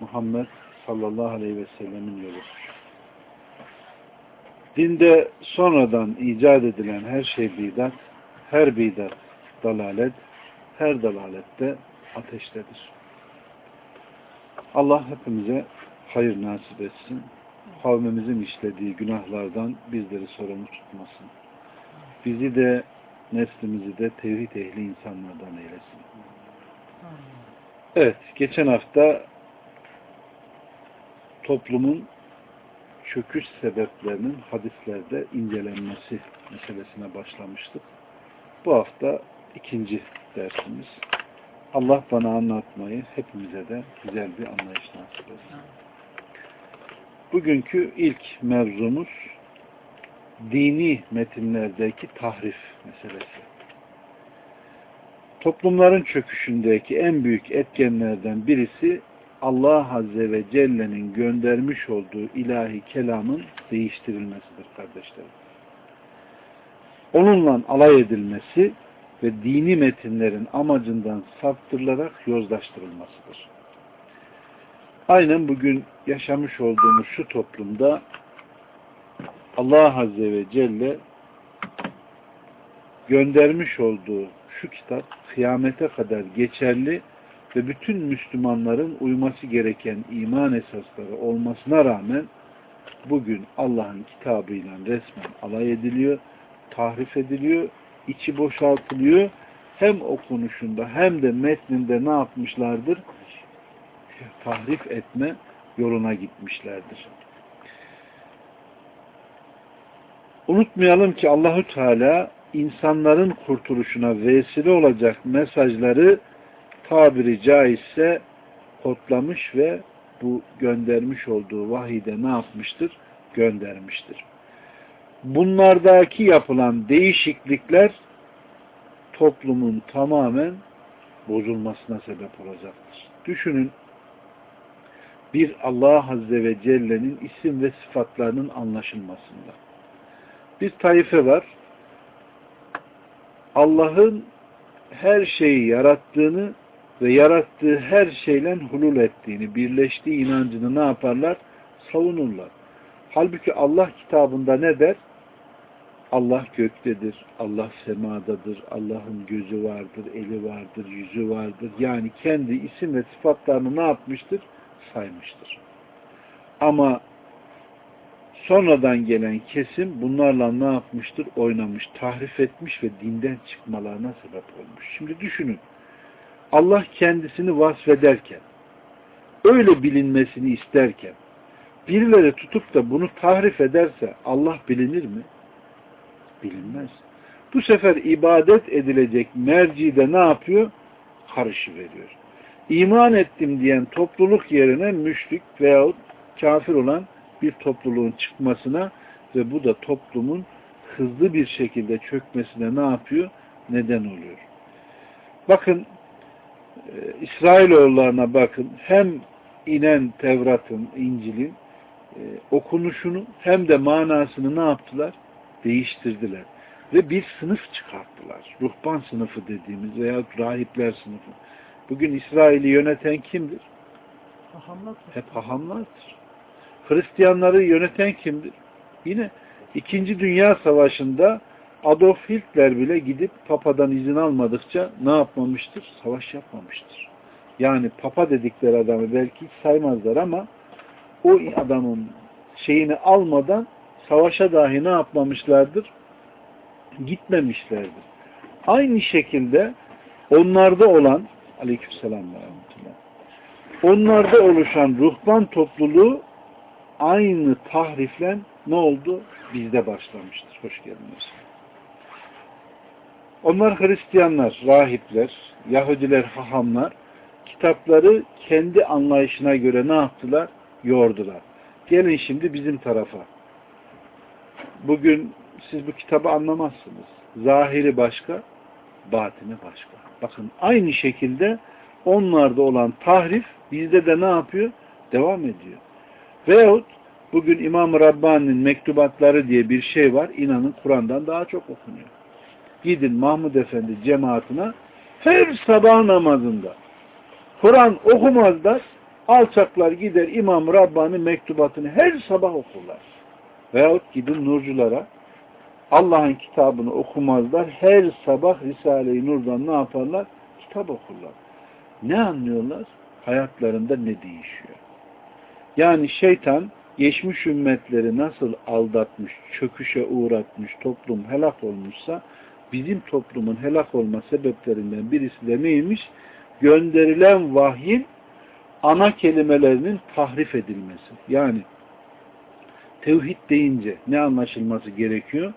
Muhammed sallallahu aleyhi ve sellemin yoludur. Dinde sonradan icat edilen her şey bidat, her bidat dalalet, her dalalette ateştedir. Allah hepimize hayır nasip etsin. Kavmimizin işlediği günahlardan bizleri sorumlu tutmasın. Bizi de neslimizi de tevhid ehli insanlardan eylesin. Evet, geçen hafta toplumun çöküş sebeplerinin hadislerde incelenmesi meselesine başlamıştık. Bu hafta ikinci dersimiz. Allah bana anlatmayı hepimize de güzel bir anlayış nasip etsin. Bugünkü ilk mevzumuz dini metinlerdeki tahrif meselesi. Toplumların çöküşündeki en büyük etkenlerden birisi Allah Azze ve Celle'nin göndermiş olduğu ilahi kelamın değiştirilmesidir kardeşlerim. Onunla alay edilmesi ve dini metinlerin amacından saptırılarak yozlaştırılmasıdır. Aynen bugün yaşamış olduğumuz şu toplumda Allah Azze ve Celle göndermiş olduğu şu kitap kıyamete kadar geçerli ve bütün Müslümanların uyması gereken iman esasları olmasına rağmen bugün Allah'ın kitabıyla resmen alay ediliyor, tahrif ediliyor, içi boşaltılıyor. Hem okunuşunda hem de metninde ne yapmışlardır? Tahrif etme yoluna gitmişlerdir. Unutmayalım ki Allahü Teala insanların kurtuluşuna vesile olacak mesajları tabiri caizse kodlamış ve bu göndermiş olduğu vahide ne yapmıştır? Göndermiştir. Bunlardaki yapılan değişiklikler toplumun tamamen bozulmasına sebep olacaktır. Düşünün bir Allah Azze ve Celle'nin isim ve sıfatlarının anlaşılmasında. Bir taife var. Allah'ın her şeyi yarattığını ve yarattığı her şeyle hulul ettiğini, birleştiği inancını ne yaparlar? Savunurlar. Halbuki Allah kitabında ne der? Allah göktedir, Allah semadadır, Allah'ın gözü vardır, eli vardır, yüzü vardır. Yani kendi isim ve sıfatlarını ne yapmıştır? Saymıştır. Ama sonradan gelen kesim bunlarla ne yapmıştır? Oynamış, tahrif etmiş ve dinden çıkmalarına sebep olmuş. Şimdi düşünün. Allah kendisini vasfederken, öyle bilinmesini isterken, birileri tutup da bunu tahrif ederse Allah bilinir mi? Bilinmez. Bu sefer ibadet edilecek mercide ne yapıyor? Karışı veriyor. İman ettim diyen topluluk yerine müşrik veyahut kafir olan bir topluluğun çıkmasına ve bu da toplumun hızlı bir şekilde çökmesine ne yapıyor? Neden oluyor. Bakın İsrailoğullarına bakın hem inen Tevrat'ın, İncil'in e, okunuşunu hem de manasını ne yaptılar? Değiştirdiler. Ve bir sınıf çıkarttılar. Ruhban sınıfı dediğimiz veya rahipler sınıfı. Bugün İsrail'i yöneten kimdir? Hahamlar. Hep hahamlardır. Hristiyanları yöneten kimdir? Yine İkinci Dünya Savaşı'nda Adolf Hitler bile gidip Papa'dan izin almadıkça ne yapmamıştır? Savaş yapmamıştır. Yani Papa dedikleri adamı belki hiç saymazlar ama o adamın şeyini almadan savaşa dahi ne yapmamışlardır? Gitmemişlerdir. Aynı şekilde onlarda olan aleykümselam ve onlarda oluşan ruhban topluluğu aynı tahrifle ne oldu? Bizde başlamıştır. Hoş geldiniz. Onlar Hristiyanlar, rahipler, Yahudiler, hahamlar kitapları kendi anlayışına göre ne yaptılar? Yordular. Gelin şimdi bizim tarafa. Bugün siz bu kitabı anlamazsınız. Zahiri başka, batini başka. Bakın aynı şekilde onlarda olan tahrif bizde de ne yapıyor? Devam ediyor. Veyahut bugün İmam-ı Rabbani'nin mektubatları diye bir şey var. İnanın Kur'an'dan daha çok okunuyor. Gidin Mahmud Efendi cemaatine her sabah namazında Kur'an okumazlar alçaklar gider İmam Rabbani mektubatını her sabah okurlar. Veyahut gidin nurculara Allah'ın kitabını okumazlar. Her sabah Risale-i Nur'dan ne yaparlar? Kitap okurlar. Ne anlıyorlar? Hayatlarında ne değişiyor? Yani şeytan geçmiş ümmetleri nasıl aldatmış, çöküşe uğratmış, toplum helak olmuşsa bizim toplumun helak olma sebeplerinden birisi de neymiş? Gönderilen vahyin ana kelimelerinin tahrif edilmesi. Yani tevhid deyince ne anlaşılması gerekiyor?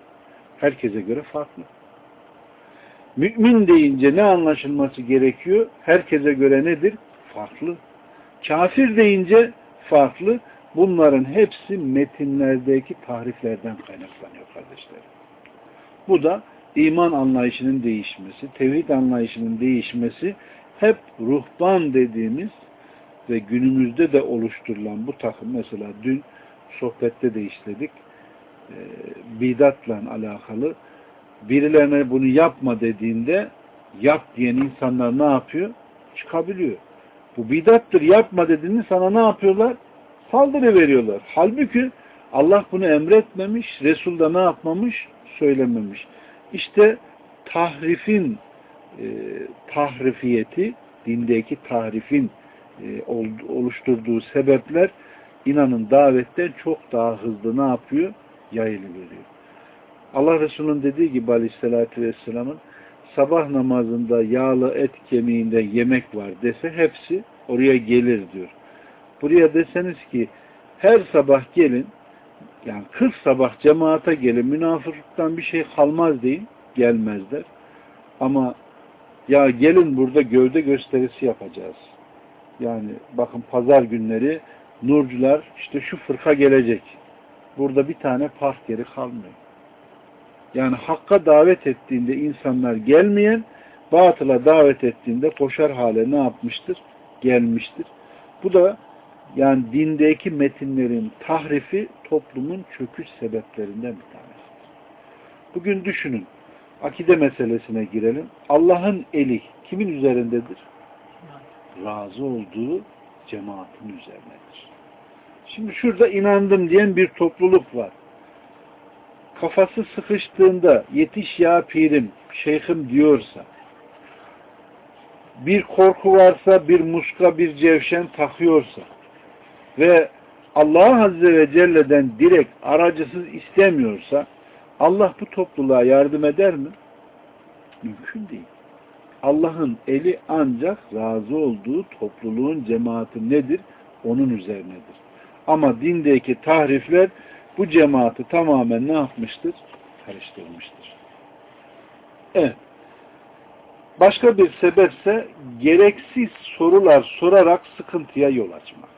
Herkese göre farklı. Mümin deyince ne anlaşılması gerekiyor? Herkese göre nedir? Farklı. Kafir deyince farklı. Bunların hepsi metinlerdeki tahriflerden kaynaklanıyor kardeşlerim. Bu da iman anlayışının değişmesi, tevhid anlayışının değişmesi hep ruhban dediğimiz ve günümüzde de oluşturulan bu takım mesela dün sohbette de işledik e, bidatla alakalı birilerine bunu yapma dediğinde yap diyen insanlar ne yapıyor? Çıkabiliyor. Bu bidattır yapma dediğinde sana ne yapıyorlar? Saldırı veriyorlar. Halbuki Allah bunu emretmemiş, Resul da ne yapmamış? Söylememiş. İşte tahrifin e, tahrifiyeti, dindeki tahrifin e, oluşturduğu sebepler inanın davetten çok daha hızlı ne yapıyor? Yayılıveriyor. Allah Resulü'nün dediği gibi aleyhissalatü vesselamın sabah namazında yağlı et kemiğinde yemek var dese hepsi oraya gelir diyor. Buraya deseniz ki her sabah gelin yani 40 sabah cemaate gelin münafıklıktan bir şey kalmaz deyin gelmezler. Ama ya gelin burada gövde gösterisi yapacağız. Yani bakın pazar günleri nurcular işte şu fırka gelecek. Burada bir tane park yeri kalmıyor. Yani hakka davet ettiğinde insanlar gelmeyen, batıla davet ettiğinde koşar hale ne yapmıştır? Gelmiştir. Bu da yani dindeki metinlerin tahrifi toplumun çöküş sebeplerinden bir tanesidir. Bugün düşünün, akide meselesine girelim. Allah'ın eli kimin üzerindedir? Razı olduğu cemaatin üzerindedir. Şimdi şurada inandım diyen bir topluluk var. Kafası sıkıştığında yetiş ya pirim, şeyhim diyorsa, bir korku varsa, bir muska, bir cevşen takıyorsa ve Allah Azze ve Celle'den direkt aracısız istemiyorsa Allah bu topluluğa yardım eder mi? Mümkün değil. Allah'ın eli ancak razı olduğu topluluğun cemaati nedir? Onun üzerinedir. Ama dindeki tahrifler bu cemaati tamamen ne yapmıştır? Karıştırmıştır. Evet. Başka bir sebepse gereksiz sorular sorarak sıkıntıya yol açmak.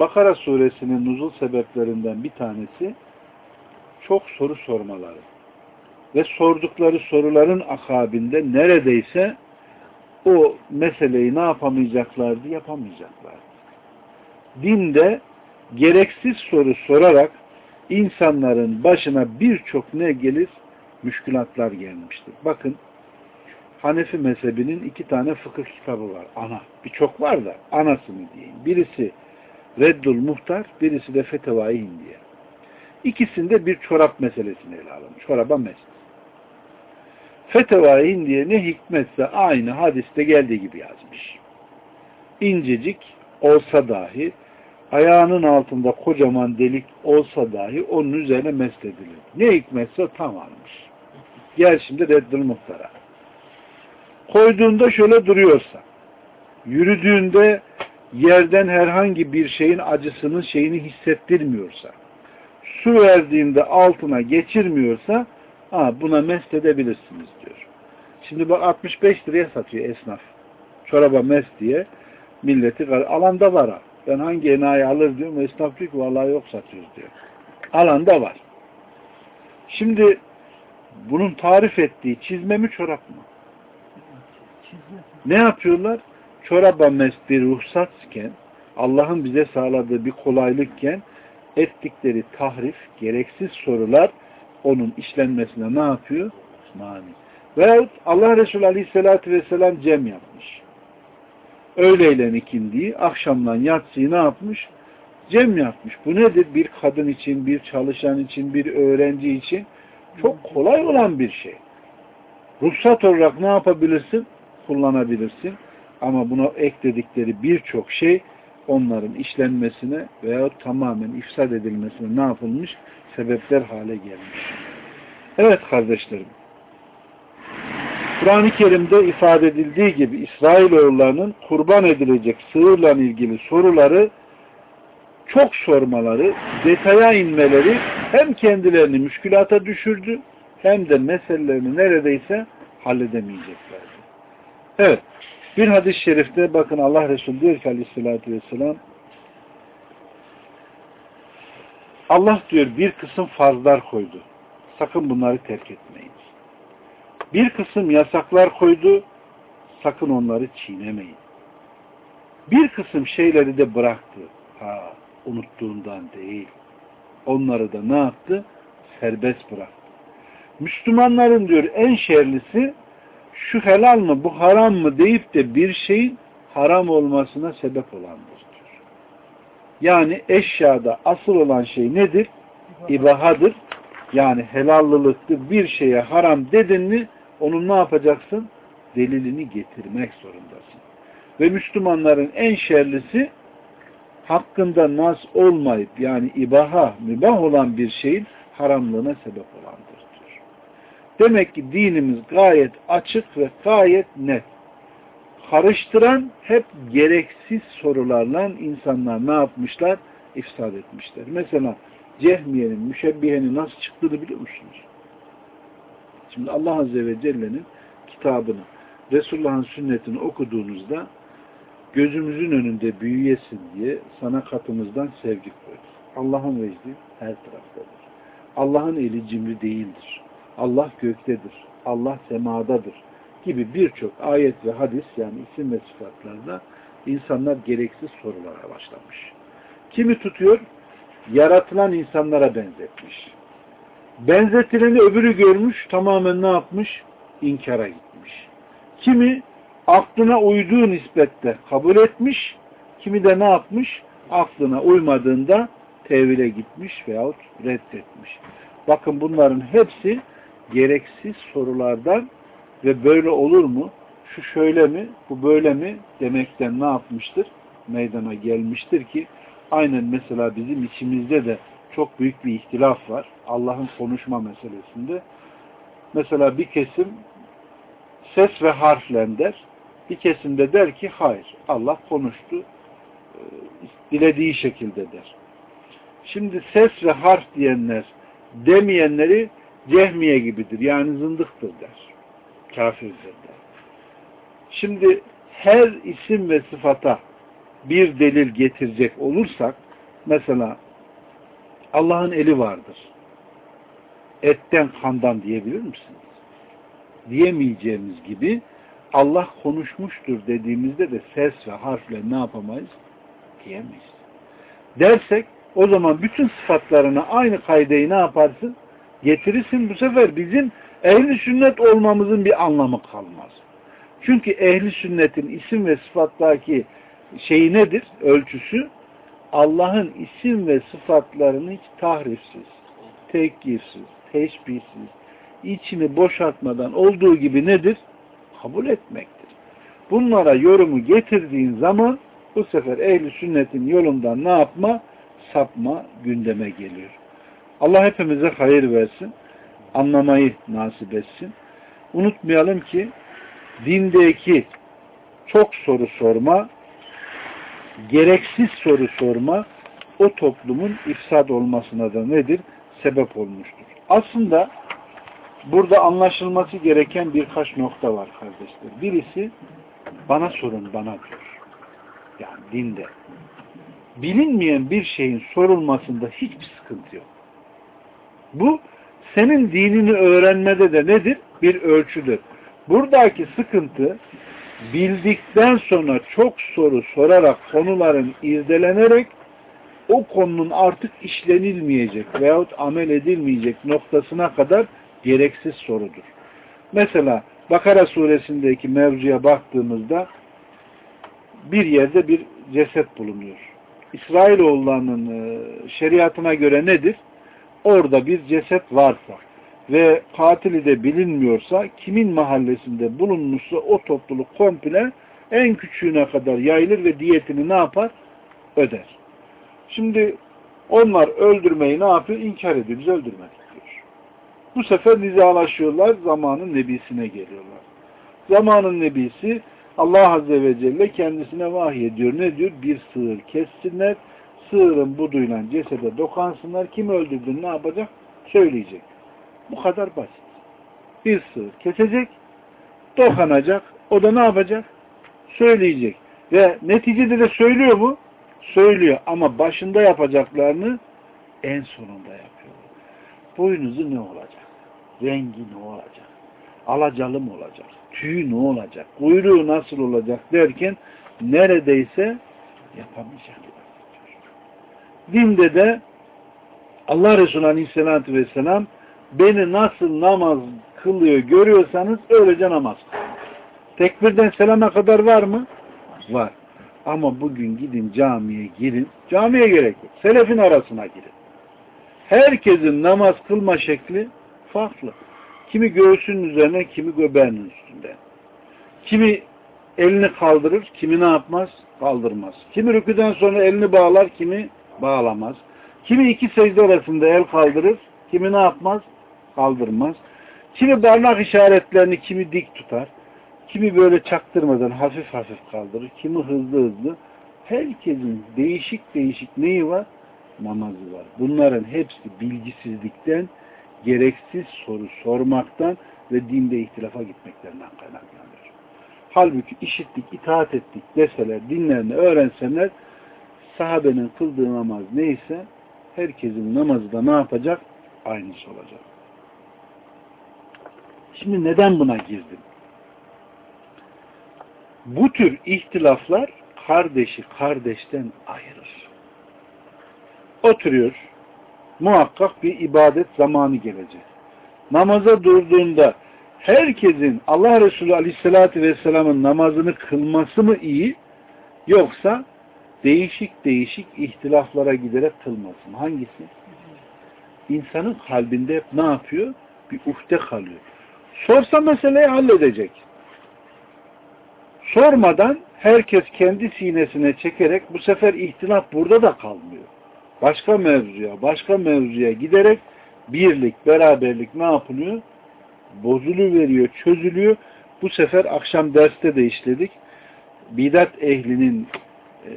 Bakara suresinin nuzul sebeplerinden bir tanesi çok soru sormaları ve sordukları soruların akabinde neredeyse o meseleyi ne yapamayacaklardı? Yapamayacaklardı. Dinde gereksiz soru sorarak insanların başına birçok ne gelir? Müşkülatlar gelmiştir. Bakın Hanefi mezhebinin iki tane fıkıh kitabı var. Ana. Birçok var da anasını diyeyim. Birisi Reddul Muhtar, birisi de Fetevai Hindiye. İkisinde bir çorap meselesini ele alın. Çoraba mesle. Fetevai Hindiye ne hikmetse aynı hadiste geldiği gibi yazmış. İncecik olsa dahi ayağının altında kocaman delik olsa dahi onun üzerine mesledilir. Ne hikmetse tam almış. Gel şimdi Reddül Muhtar'a. Koyduğunda şöyle duruyorsa, yürüdüğünde yerden herhangi bir şeyin acısının şeyini hissettirmiyorsa, su verdiğinde altına geçirmiyorsa, ha, buna mest edebilirsiniz diyor. Şimdi bak 65 liraya satıyor esnaf. Çoraba mest diye. milleti alanda var ha. Ben hangi enayi alır diyorum. Esnaf diyor ki vallahi yok satıyoruz diyor. Alanda var. Şimdi bunun tarif ettiği çizme mi çorap mı? Ne yapıyorlar? Çoraba mesbi ruhsatsken Allah'ın bize sağladığı bir kolaylıkken ettikleri tahrif, gereksiz sorular onun işlenmesine ne yapıyor? Mani. Veyahut Allah Resulü Aleyhisselatü Vesselam cem yapmış. Öğleyle ikindiği, akşamdan yatsıyı ne yapmış? Cem yapmış. Bu nedir? Bir kadın için, bir çalışan için, bir öğrenci için çok kolay olan bir şey. Ruhsat olarak ne yapabilirsin? Kullanabilirsin. Ama buna ekledikleri birçok şey onların işlenmesine veya tamamen ifsad edilmesine ne yapılmış? Sebepler hale gelmiş. Evet kardeşlerim. Kur'an-ı Kerim'de ifade edildiği gibi İsrailoğullarının kurban edilecek sığırla ilgili soruları çok sormaları, detaya inmeleri hem kendilerini müşkülata düşürdü hem de meselelerini neredeyse halledemeyeceklerdi. Evet. Bir hadis-i şerifte bakın Allah Resulü diyor ki aleyhissalatü vesselam Allah diyor bir kısım farzlar koydu. Sakın bunları terk etmeyin. Bir kısım yasaklar koydu. Sakın onları çiğnemeyin. Bir kısım şeyleri de bıraktı. Ha, unuttuğundan değil. Onları da ne yaptı? Serbest bıraktı. Müslümanların diyor en şerlisi şu helal mı bu haram mı deyip de bir şeyin haram olmasına sebep olandır diyor. Yani eşyada asıl olan şey nedir? İbahadır. Yani helallılıktır. Bir şeye haram dedin mi onun ne yapacaksın? Delilini getirmek zorundasın. Ve Müslümanların en şerlisi hakkında nas olmayıp yani ibaha, mübah olan bir şeyin haramlığına sebep olandır. Demek ki dinimiz gayet açık ve gayet net. Karıştıran hep gereksiz sorularla insanlar ne yapmışlar? İfsad etmişler. Mesela Cehmiye'nin, müşebbihenin nasıl çıktığını biliyor musunuz? Şimdi Allah Azze ve Celle'nin kitabını, Resulullah'ın sünnetini okuduğunuzda gözümüzün önünde büyüyesin diye sana katımızdan sevgi koyuyoruz. Allah'ın vecdi her taraftadır. Allah'ın eli cimri değildir. Allah göktedir. Allah semadadır gibi birçok ayet ve hadis yani isim ve sıfatlarda insanlar gereksiz sorulara başlamış. Kimi tutuyor? Yaratılan insanlara benzetmiş. Benzetileni öbürü görmüş, tamamen ne yapmış? İnkara gitmiş. Kimi aklına uyduğu nispette kabul etmiş, kimi de ne yapmış? Aklına uymadığında tevhile gitmiş veyahut reddetmiş. Bakın bunların hepsi gereksiz sorulardan ve böyle olur mu? Şu şöyle mi? Bu böyle mi? Demekten ne yapmıştır? Meydana gelmiştir ki aynen mesela bizim içimizde de çok büyük bir ihtilaf var. Allah'ın konuşma meselesinde. Mesela bir kesim ses ve harflen der. Bir kesim de der ki hayır. Allah konuştu. E, dilediği şekilde der. Şimdi ses ve harf diyenler demeyenleri cehmiye gibidir. Yani zındıktır der. Kafirdir der. Şimdi her isim ve sıfata bir delil getirecek olursak mesela Allah'ın eli vardır. Etten kandan diyebilir misiniz? Diyemeyeceğimiz gibi Allah konuşmuştur dediğimizde de ses ve harfle ne yapamayız? Diyemeyiz. Dersek o zaman bütün sıfatlarına aynı kaydeyi ne yaparsın? Getirirsin bu sefer bizim ehli sünnet olmamızın bir anlamı kalmaz. Çünkü ehli sünnetin isim ve sıfattaki şeyi nedir? Ölçüsü Allah'ın isim ve sıfatlarını hiç tahrifsiz, tekgirsiz, teşbihsiz, içini boşaltmadan olduğu gibi nedir? Kabul etmektir. Bunlara yorumu getirdiğin zaman bu sefer ehli sünnetin yolundan ne yapma? Sapma gündeme geliyor. Allah hepimize hayır versin. Anlamayı nasip etsin. Unutmayalım ki dindeki çok soru sorma, gereksiz soru sorma o toplumun ifsad olmasına da nedir? Sebep olmuştur. Aslında burada anlaşılması gereken birkaç nokta var kardeşler. Birisi bana sorun bana diyor. Yani dinde. Bilinmeyen bir şeyin sorulmasında hiçbir sıkıntı yok. Bu senin dinini öğrenmede de nedir? Bir ölçüdür. Buradaki sıkıntı bildikten sonra çok soru sorarak konuların irdelenerek o konunun artık işlenilmeyecek veyahut amel edilmeyecek noktasına kadar gereksiz sorudur. Mesela Bakara suresindeki mevzuya baktığımızda bir yerde bir ceset bulunuyor. İsrailoğullarının e, şeriatına göre nedir? Orada bir ceset varsa ve katili de bilinmiyorsa kimin mahallesinde bulunmuşsa o topluluk komple en küçüğüne kadar yayılır ve diyetini ne yapar? Öder. Şimdi onlar öldürmeyi ne yapıyor? İnkar ediyor. Biz öldürmedik diyor. Bu sefer nizalaşıyorlar. Zamanın nebisine geliyorlar. Zamanın nebisi Allah Azze ve Celle kendisine vahiy ediyor. Ne diyor? Bir sığır kessinler. Sığırın buduyla cesede dokansınlar. Kim öldürdüğünü ne yapacak? Söyleyecek. Bu kadar basit. Bir sığır kesecek, dokanacak. O da ne yapacak? Söyleyecek. Ve neticede de söylüyor mu? Söylüyor. Ama başında yapacaklarını en sonunda yapıyor. Boynuzu ne olacak? Rengi ne olacak? Alacalı mı olacak? Tüyü ne olacak? Kuyruğu nasıl olacak derken neredeyse yapamayacaklar. Dinde de Allah Resulü Aleyhisselatü Vesselam beni nasıl namaz kılıyor görüyorsanız öylece namaz. Tekbirden selama kadar var mı? Var. Ama bugün gidin camiye girin. Camiye gerek yok. Selefin arasına girin. Herkesin namaz kılma şekli farklı. Kimi göğsünün üzerine, kimi göbeğinin üstünde. Kimi elini kaldırır, kimi ne yapmaz? Kaldırmaz. Kimi rüküden sonra elini bağlar, kimi bağlamaz. Kimi iki secde arasında el kaldırır, kimi ne yapmaz? Kaldırmaz. Kimi parmak işaretlerini kimi dik tutar. Kimi böyle çaktırmadan hafif hafif kaldırır. Kimi hızlı hızlı. Herkesin değişik değişik neyi var? Namazı var. Bunların hepsi bilgisizlikten, gereksiz soru sormaktan ve dinde ihtilafa gitmeklerinden kaynaklanıyor. Halbuki işittik, itaat ettik deseler, dinlerini öğrenseler sahabenin kıldığı namaz neyse herkesin namazı da ne yapacak? Aynısı olacak. Şimdi neden buna girdim? Bu tür ihtilaflar kardeşi kardeşten ayırır. Oturuyor, muhakkak bir ibadet zamanı gelecek. Namaza durduğunda herkesin Allah Resulü Aleyhisselatü Vesselam'ın namazını kılması mı iyi, yoksa değişik değişik ihtilaflara giderek kılması mı? Hangisi? İnsanın kalbinde ne yapıyor? Bir uhde kalıyor. Sorsa meseleyi halledecek. Sormadan herkes kendi sinesine çekerek bu sefer ihtilaf burada da kalmıyor. Başka mevzuya, başka mevzuya giderek birlik, beraberlik ne yapılıyor? Bozulu veriyor, çözülüyor. Bu sefer akşam derste de işledik. Bidat ehlinin e,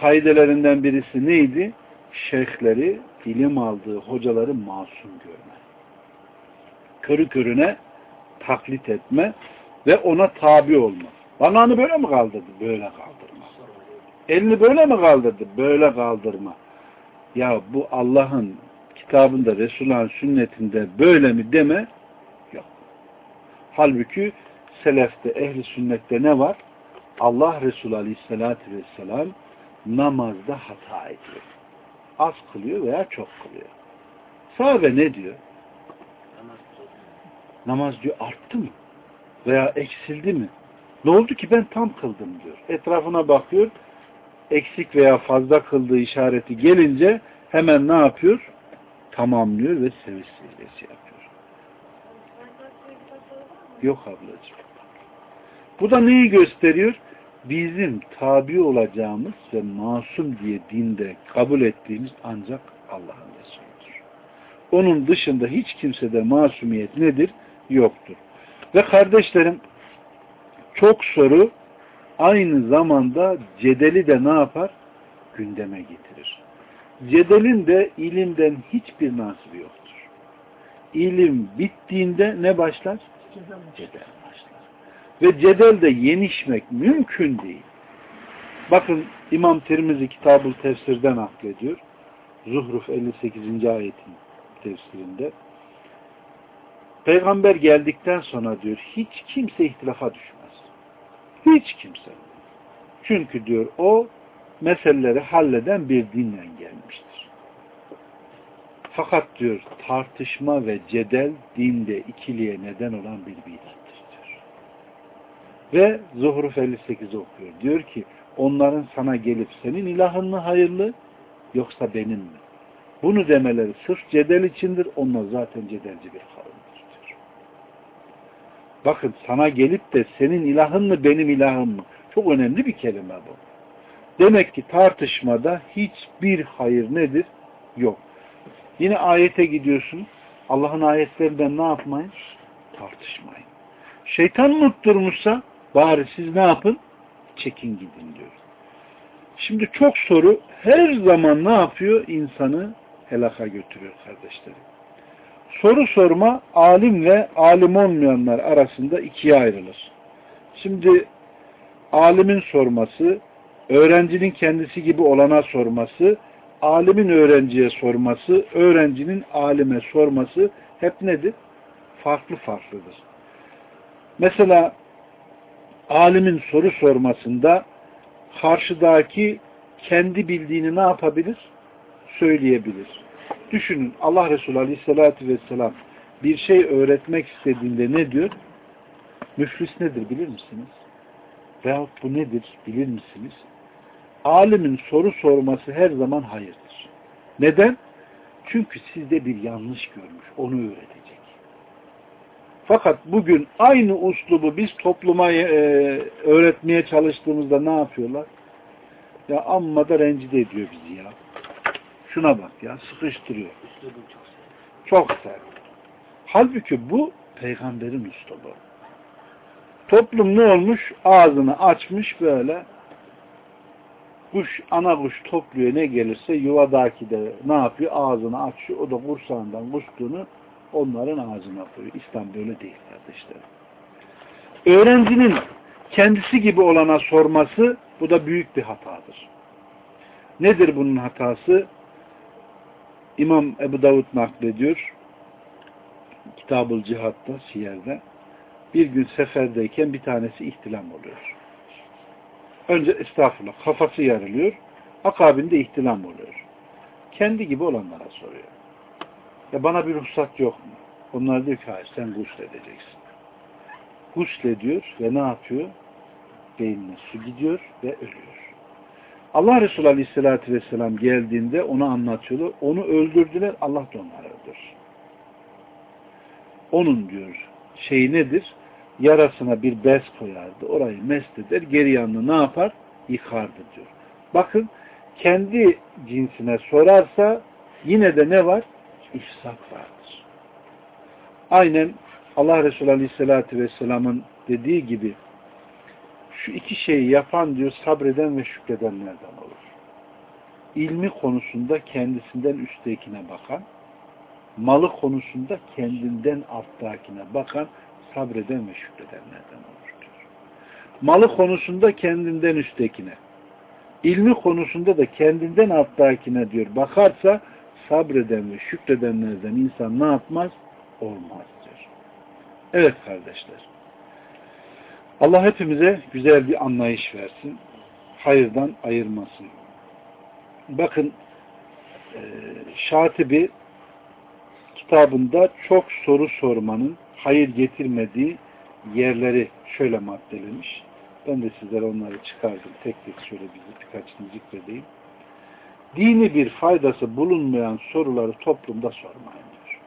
kaidelerinden birisi neydi? Şeyhleri, ilim aldığı hocaları masum görme. Körü körüne taklit etme ve ona tabi olma. Banağını böyle mi kaldırdı? Böyle kaldırma. Elini böyle mi kaldırdı? Böyle kaldırma. Ya bu Allah'ın kitabında, Resulullah'ın sünnetinde böyle mi deme yok. Halbuki selefte, ehli sünnette ne var? Allah Resulü Aleyhisselatü Vesselam namazda hata ediyor. Az kılıyor veya çok kılıyor. Sahabe ne diyor? Namaz diyor arttı mı? Veya eksildi mi? Ne oldu ki ben tam kıldım diyor. Etrafına bakıyor. Eksik veya fazla kıldığı işareti gelince hemen ne yapıyor? Tamamlıyor ve seviş secdesi yapıyor. Yok ablacığım. Bu da neyi gösteriyor? Bizim tabi olacağımız ve masum diye dinde kabul ettiğimiz ancak Allah'ın Resulüdür. Onun dışında hiç kimsede masumiyet nedir? Yoktur. Ve kardeşlerim çok soru aynı zamanda cedeli de ne yapar? Gündeme getirir. Cedelin de ilimden hiçbir nasibi yoktur. İlim bittiğinde ne başlar? Cedel. Ve cedelde yenişmek mümkün değil. Bakın İmam Tirmizi Kitabul Tefsir'den naklediyor. Zuhruf 58. ayetin tefsirinde. Peygamber geldikten sonra diyor hiç kimse ihtilafa düşmez. Hiç kimse. Çünkü diyor o meseleleri halleden bir dinle gelmiştir. Fakat diyor tartışma ve cedel dinde ikiliye neden olan bir diyor. Ve Zuhruf 58 okuyor. Diyor ki onların sana gelip senin ilahın mı hayırlı yoksa benim mi? Bunu demeleri sırf cedel içindir. Onlar zaten cedelci bir kavimdir. Diyor. Bakın sana gelip de senin ilahın mı benim ilahım mı? Çok önemli bir kelime bu. Demek ki tartışmada hiçbir hayır nedir? Yok. Yine ayete gidiyorsun. Allah'ın ayetlerinden ne yapmayın? Tartışmayın. Şeytan unutturmuşsa bari siz ne yapın? Çekin gidin diyor. Şimdi çok soru her zaman ne yapıyor? İnsanı helaka götürüyor kardeşlerim. Soru sorma alim ve alim olmayanlar arasında ikiye ayrılır. Şimdi alimin sorması, öğrencinin kendisi gibi olana sorması, alimin öğrenciye sorması, öğrencinin alime sorması hep nedir? Farklı farklıdır. Mesela alimin soru sormasında karşıdaki kendi bildiğini ne yapabilir? Söyleyebilir. Düşünün Allah Resulü Aleyhisselatü Vesselam bir şey öğretmek istediğinde ne diyor? Müflis nedir bilir misiniz? Veyahut bu nedir bilir misiniz? Alimin soru sorması her zaman hayırdır. Neden? Çünkü sizde bir yanlış görmüş. Onu öğretecek. Fakat bugün aynı uslubu biz topluma e, öğretmeye çalıştığımızda ne yapıyorlar? Ya amma da rencide ediyor bizi ya. Şuna bak ya sıkıştırıyor. Çok sert. Halbuki bu peygamberin uslubu. Toplum ne olmuş? Ağzını açmış böyle kuş, ana kuş topluyor ne gelirse yuvadaki de ne yapıyor? Ağzını açıyor. O da kursağından kuştuğunu onların ağzına koyuyor. İslam böyle değil kardeşlerim. Öğrencinin kendisi gibi olana sorması bu da büyük bir hatadır. Nedir bunun hatası? İmam Ebu Davud naklediyor. Kitab-ı Cihat'ta, Siyer'de. Bir gün seferdeyken bir tanesi ihtilam oluyor. Önce estağfurullah kafası yarılıyor. Akabinde ihtilam oluyor. Kendi gibi olanlara soruyor. Ya bana bir ruhsat yok mu? Onlar diyor ki hayır sen gusledeceksin. Guslediyor ve ne yapıyor? Beynine su gidiyor ve ölüyor. Allah Resulü Aleyhisselatü Vesselam geldiğinde onu anlatıyorlar. Onu öldürdüler. Allah da onları öldürür. Onun diyor şey nedir? Yarasına bir bez koyardı. Orayı mest eder. Geri yanını ne yapar? Yıkardı diyor. Bakın kendi cinsine sorarsa yine de ne var? İfsat vardır. Aynen Allah Resulü Aleyhisselatü Vesselam'ın dediği gibi şu iki şeyi yapan diyor sabreden ve şükredenlerden olur. İlmi konusunda kendisinden üsttekine bakan, malı konusunda kendinden alttakine bakan, sabreden ve şükredenlerden olur diyor. Malı konusunda kendinden üsttekine, ilmi konusunda da kendinden alttakine diyor bakarsa sabreden ve şükredenlerden insan ne yapmaz? Olmaz diyor. Evet kardeşler. Allah hepimize güzel bir anlayış versin. Hayırdan ayırmasın. Bakın e, Şatibi kitabında çok soru sormanın hayır getirmediği yerleri şöyle maddelemiş. Ben de sizlere onları çıkardım. Tek tek şöyle bizi birkaçını zikredeyim. Dini bir faydası bulunmayan soruları toplumda sormayın diyor.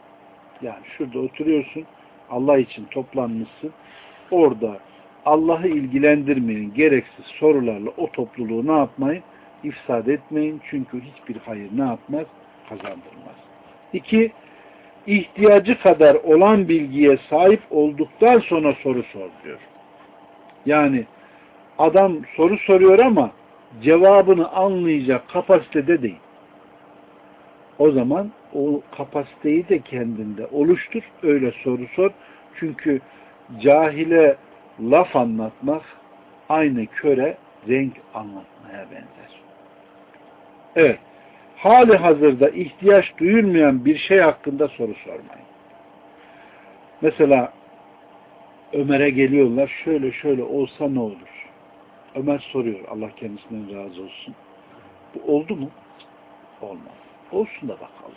Yani şurada oturuyorsun, Allah için toplanmışsın. Orada Allah'ı ilgilendirmeyin gereksiz sorularla o topluluğu ne yapmayın? İfsad etmeyin. Çünkü hiçbir hayır ne yapmaz? Kazandırmaz. İki, ihtiyacı kadar olan bilgiye sahip olduktan sonra soru sor diyor. Yani adam soru soruyor ama cevabını anlayacak kapasitede değil. O zaman o kapasiteyi de kendinde oluştur. Öyle soru sor. Çünkü cahile laf anlatmak aynı köre renk anlatmaya benzer. Evet. Hali hazırda ihtiyaç duyulmayan bir şey hakkında soru sormayın. Mesela Ömer'e geliyorlar. Şöyle şöyle olsa ne olur? Ömer soruyor. Allah kendisinden razı olsun. Bu oldu mu? Olmaz. Olsun da bakalım.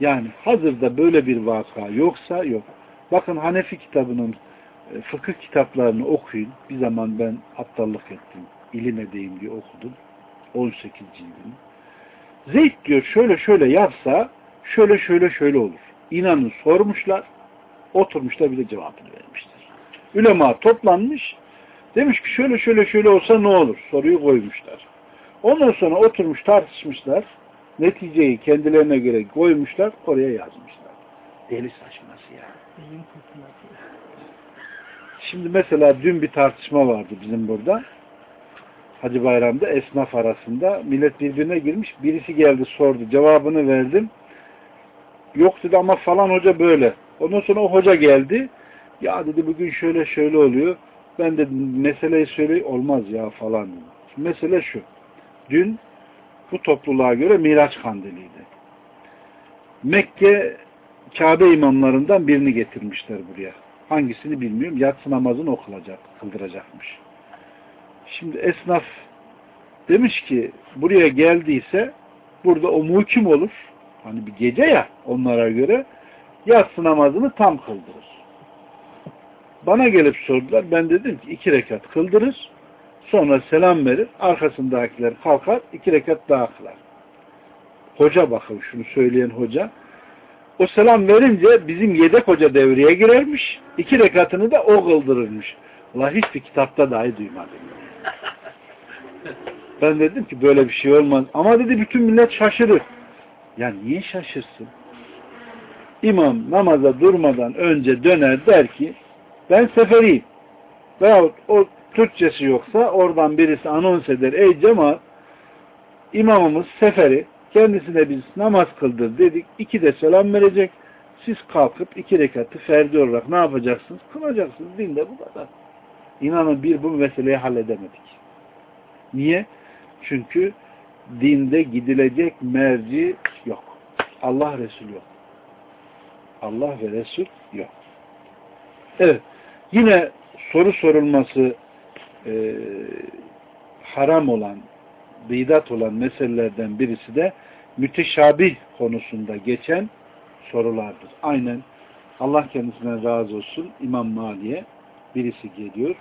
Yani hazırda böyle bir vaka yoksa yok. Bakın Hanefi kitabının e, fıkıh kitaplarını okuyun. Bir zaman ben aptallık ettim. İlim edeyim diye okudum. 18 cildini. Zeyd diyor şöyle şöyle yapsa şöyle şöyle şöyle olur. İnanın sormuşlar. Oturmuşlar bir de cevabını vermişler. Ülema toplanmış. Demiş ki şöyle şöyle şöyle olsa ne olur? Soruyu koymuşlar. Ondan sonra oturmuş tartışmışlar. Neticeyi kendilerine göre koymuşlar. Oraya yazmışlar. Deli saçması ya. Şimdi mesela dün bir tartışma vardı bizim burada. Hacı Bayram'da esnaf arasında millet birbirine girmiş. Birisi geldi sordu. Cevabını verdim. Yok dedi ama falan hoca böyle. Ondan sonra o hoca geldi. Ya dedi bugün şöyle şöyle oluyor. Ben de meseleyi söyleyeyim. Olmaz ya falan. Şimdi mesele şu. Dün bu topluluğa göre Miraç kandiliydi. Mekke Kabe imamlarından birini getirmişler buraya. Hangisini bilmiyorum. Yatsı namazını okulacak, kıldıracakmış. Şimdi esnaf demiş ki buraya geldiyse burada o muhkim olur. Hani bir gece ya onlara göre yatsı namazını tam kıldırır. Bana gelip sordular. Ben dedim ki iki rekat kıldırır. Sonra selam verir. Arkasındakiler kalkar. iki rekat daha kılar. Hoca bakın şunu söyleyen hoca. O selam verince bizim yedek hoca devreye girermiş. iki rekatını da o kıldırırmış. Allah hiçbir kitapta dahi duymadım. Ben dedim ki böyle bir şey olmaz. Ama dedi bütün millet şaşırır. Ya niye şaşırsın? İmam namaza durmadan önce döner der ki ben seferiyim. Veyahut o Türkçesi yoksa oradan birisi anons eder. Ey cemaat imamımız seferi kendisine biz namaz kıldır dedik. iki de selam verecek. Siz kalkıp iki rekatı ferdi olarak ne yapacaksınız? Kılacaksınız. Dinde bu kadar. İnanın bir bu meseleyi halledemedik. Niye? Çünkü dinde gidilecek merci yok. Allah Resul yok. Allah ve Resul yok. Evet. Yine soru sorulması e, haram olan, bidat olan meselelerden birisi de müteşabih konusunda geçen sorulardır. Aynen Allah kendisine razı olsun İmam Mali'ye birisi geliyor.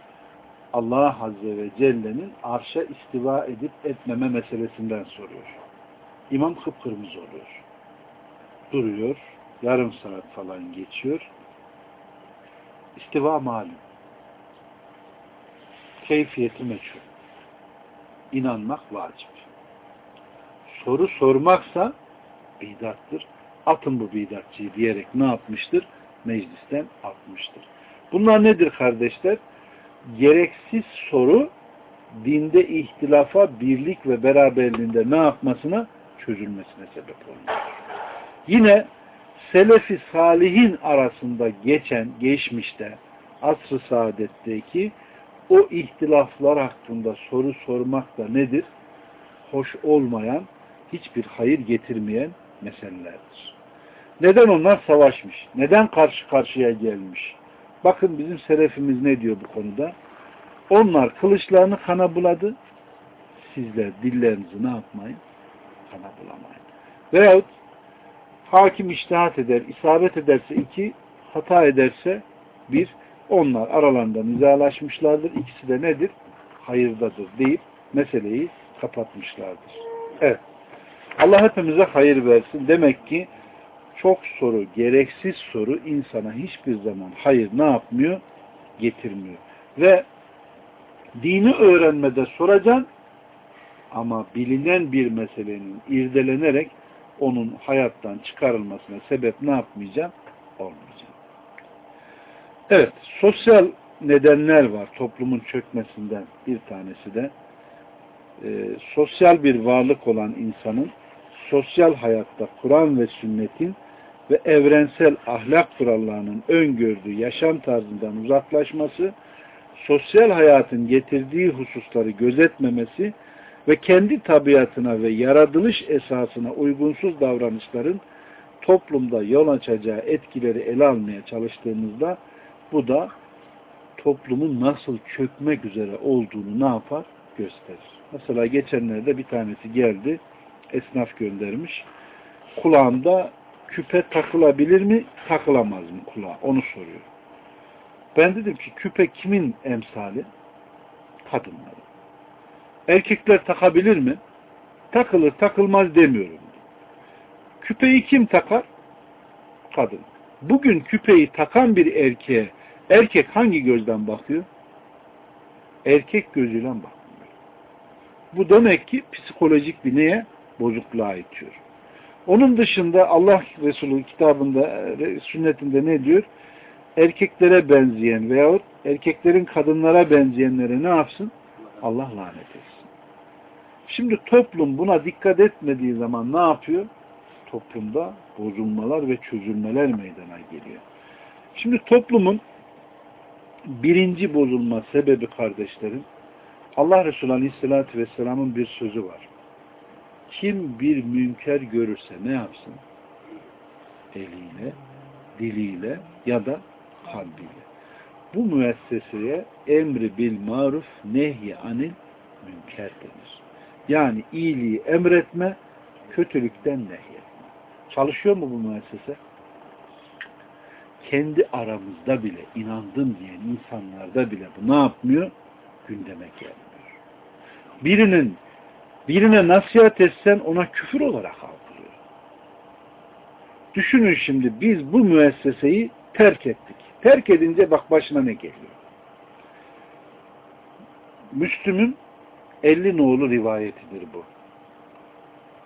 Allah Azze ve Celle'nin arşa istiva edip etmeme meselesinden soruyor. İmam kıpkırmızı oluyor. Duruyor. Yarım saat falan geçiyor. İstiva malum keyfiyeti meçhul. İnanmak vacip. Soru sormaksa bidattır. Atın bu bidatçıyı diyerek ne yapmıştır? Meclisten atmıştır. Bunlar nedir kardeşler? Gereksiz soru dinde ihtilafa, birlik ve beraberliğinde ne yapmasına? Çözülmesine sebep olmuş. Yine Selefi Salihin arasında geçen, geçmişte, asr-ı saadetteki o ihtilaflar hakkında soru sormak da nedir? Hoş olmayan, hiçbir hayır getirmeyen meselelerdir. Neden onlar savaşmış? Neden karşı karşıya gelmiş? Bakın bizim selefimiz ne diyor bu konuda? Onlar kılıçlarını kana buladı. Sizler dillerinizi ne yapmayın? Kana bulamayın. Veyahut hakim iştihat eder, isabet ederse iki, hata ederse bir, onlar aralarında nizalaşmışlardır. İkisi de nedir? Hayırdadır deyip meseleyi kapatmışlardır. Evet. Allah hepimize hayır versin. Demek ki çok soru, gereksiz soru insana hiçbir zaman hayır ne yapmıyor? Getirmiyor. Ve dini öğrenmede soracaksın ama bilinen bir meselenin irdelenerek onun hayattan çıkarılmasına sebep ne yapmayacağım? Olmayacak. Evet, sosyal nedenler var toplumun çökmesinden bir tanesi de e, sosyal bir varlık olan insanın sosyal hayatta Kur'an ve sünnetin ve evrensel ahlak kurallarının öngördüğü yaşam tarzından uzaklaşması, sosyal hayatın getirdiği hususları gözetmemesi ve kendi tabiatına ve yaratılış esasına uygunsuz davranışların toplumda yol açacağı etkileri ele almaya çalıştığımızda bu da toplumun nasıl çökmek üzere olduğunu ne yapar? Gösterir. Mesela geçenlerde bir tanesi geldi, esnaf göndermiş. Kulağında küpe takılabilir mi, takılamaz mı kulağa? Onu soruyor. Ben dedim ki küpe kimin emsali? Kadınların. Erkekler takabilir mi? Takılır, takılmaz demiyorum. Küpeyi kim takar? Kadın. Bugün küpeyi takan bir erkeğe erkek hangi gözden bakıyor? Erkek gözüyle bakmıyor. Bu demek ki psikolojik bir neye? Bozukluğa itiyor. Onun dışında Allah Resulü kitabında, sünnetinde ne diyor? Erkeklere benzeyen veyahut erkeklerin kadınlara benzeyenlere ne yapsın? Allah lanet etsin. Şimdi toplum buna dikkat etmediği zaman ne yapıyor? Toplumda bozulmalar ve çözülmeler meydana geliyor. Şimdi toplumun birinci bozulma sebebi kardeşlerim Allah Resulü Aleyhisselatü Vesselam'ın bir sözü var. Kim bir münker görürse ne yapsın? Eliyle, diliyle ya da kalbiyle. Bu müesseseye emri bil maruf nehy anil münker denir. Yani iyiliği emretme, kötülükten nehyetme. Çalışıyor mu bu müessese? Kendi aramızda bile inandım diyen insanlarda bile bu ne yapmıyor? Gündeme gelmiyor. Birinin birine nasihat etsen ona küfür olarak algılıyor. Düşünün şimdi biz bu müesseseyi terk ettik. Terk edince bak başına ne geliyor. Müslüm'ün 50 nolu rivayetidir bu.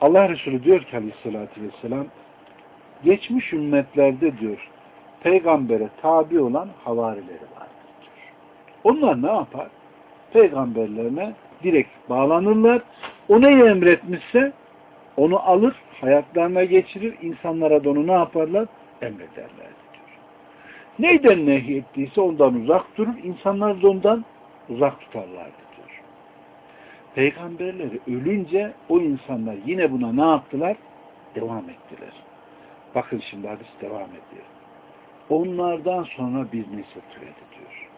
Allah Resulü diyor ki aleyhissalatü vesselam geçmiş ümmetlerde diyor peygambere tabi olan havarileri vardır diyor. Onlar ne yapar? Peygamberlerine direkt bağlanırlar. O neyi emretmişse onu alır, hayatlarına geçirir, insanlara da onu ne yaparlar? Emrederler diyor. Neyden nehyettiyse ondan uzak durur, insanlar da ondan uzak tutarlardı. Peygamberleri ölünce o insanlar yine buna ne yaptılar? Devam ettiler. Bakın şimdi hadis devam ediyor. Onlardan sonra bir nesil türedi diyor.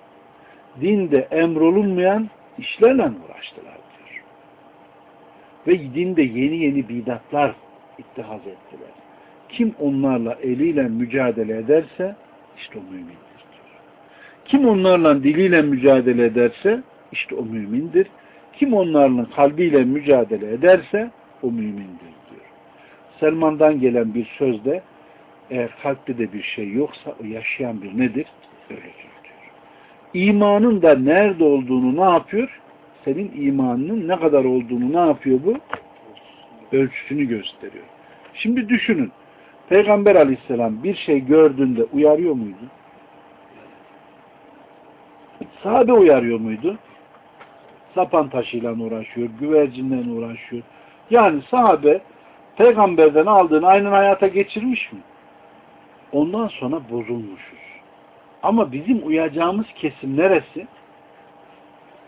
Dinde emrolunmayan işlerle uğraştılar diyor. Ve dinde yeni yeni bidatlar ittihaz ettiler. Kim onlarla eliyle mücadele ederse işte o mümindir diyor. Kim onlarla diliyle mücadele ederse işte o mümindir. Kim onlarla kalbiyle mücadele ederse o mümindir diyor. Selman'dan gelen bir sözde eğer kalpte de bir şey yoksa o yaşayan bir nedir? Ölüdür diyor. İmanın da nerede olduğunu ne yapıyor? Senin imanının ne kadar olduğunu ne yapıyor bu? Ölçüsünü gösteriyor. Şimdi düşünün. Peygamber aleyhisselam bir şey gördüğünde uyarıyor muydu? Sahabe uyarıyor muydu? Sapan taşıyla uğraşıyor, güvercinle uğraşıyor. Yani sahabe peygamberden aldığını aynen hayata geçirmiş mi? Ondan sonra bozulmuşuz. Ama bizim uyacağımız kesim neresi?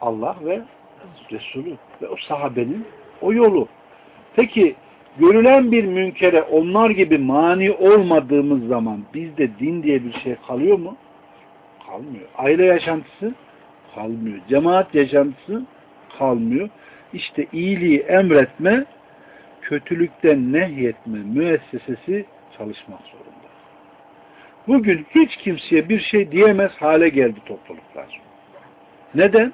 Allah ve Resulü ve o sahabenin o yolu. Peki görülen bir münkere onlar gibi mani olmadığımız zaman bizde din diye bir şey kalıyor mu? Kalmıyor. Aile yaşantısı kalmıyor. Cemaat yaşantısı kalmıyor. İşte iyiliği emretme, kötülükten nehyetme müessesesi çalışmak zorunda. Bugün hiç kimseye bir şey diyemez hale geldi topluluklar. Neden?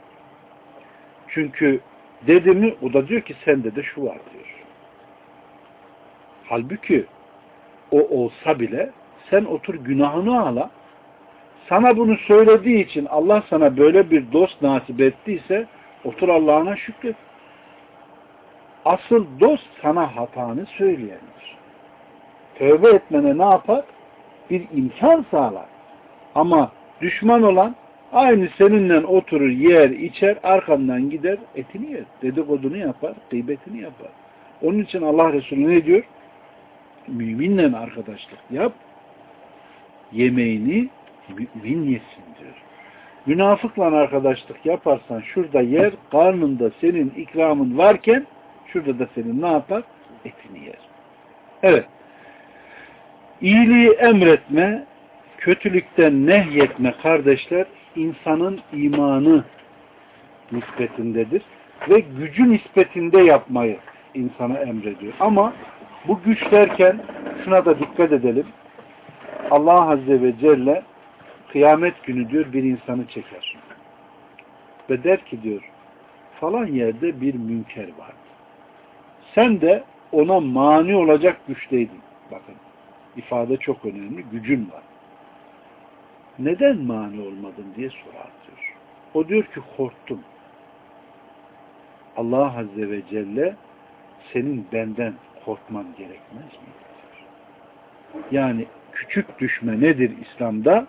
Çünkü dedi mi o da diyor ki sende de şu var diyor. Halbuki o olsa bile sen otur günahını ala sana bunu söylediği için Allah sana böyle bir dost nasip ettiyse otur Allah'ına şükret. Asıl dost sana hatanı söyleyendir. Tövbe etmene ne yapar? Bir imkan sağlar. Ama düşman olan aynı seninle oturur, yer, içer, arkandan gider, etini yer. Dedikodunu yapar, gıybetini yapar. Onun için Allah Resulü ne diyor? Müminle arkadaşlık yap, yemeğini mümin yesin diyor. Münafıkla arkadaşlık yaparsan şurada yer, karnında senin ikramın varken şurada da senin ne yapar? Etini yer. Evet. İyiliği emretme, kötülükten nehyetme kardeşler insanın imanı nispetindedir. Ve gücü nispetinde yapmayı insana emrediyor. Ama bu güç derken şuna da dikkat edelim. Allah Azze ve Celle kıyamet günü diyor bir insanı çeker. Ve der ki diyor falan yerde bir münker vardı. Sen de ona mani olacak güçteydin. Bakın ifade çok önemli. Gücün var. Neden mani olmadın diye sorar diyor. O diyor ki korktum. Allah Azze ve Celle senin benden korkman gerekmez mi? Yani küçük düşme nedir İslam'da?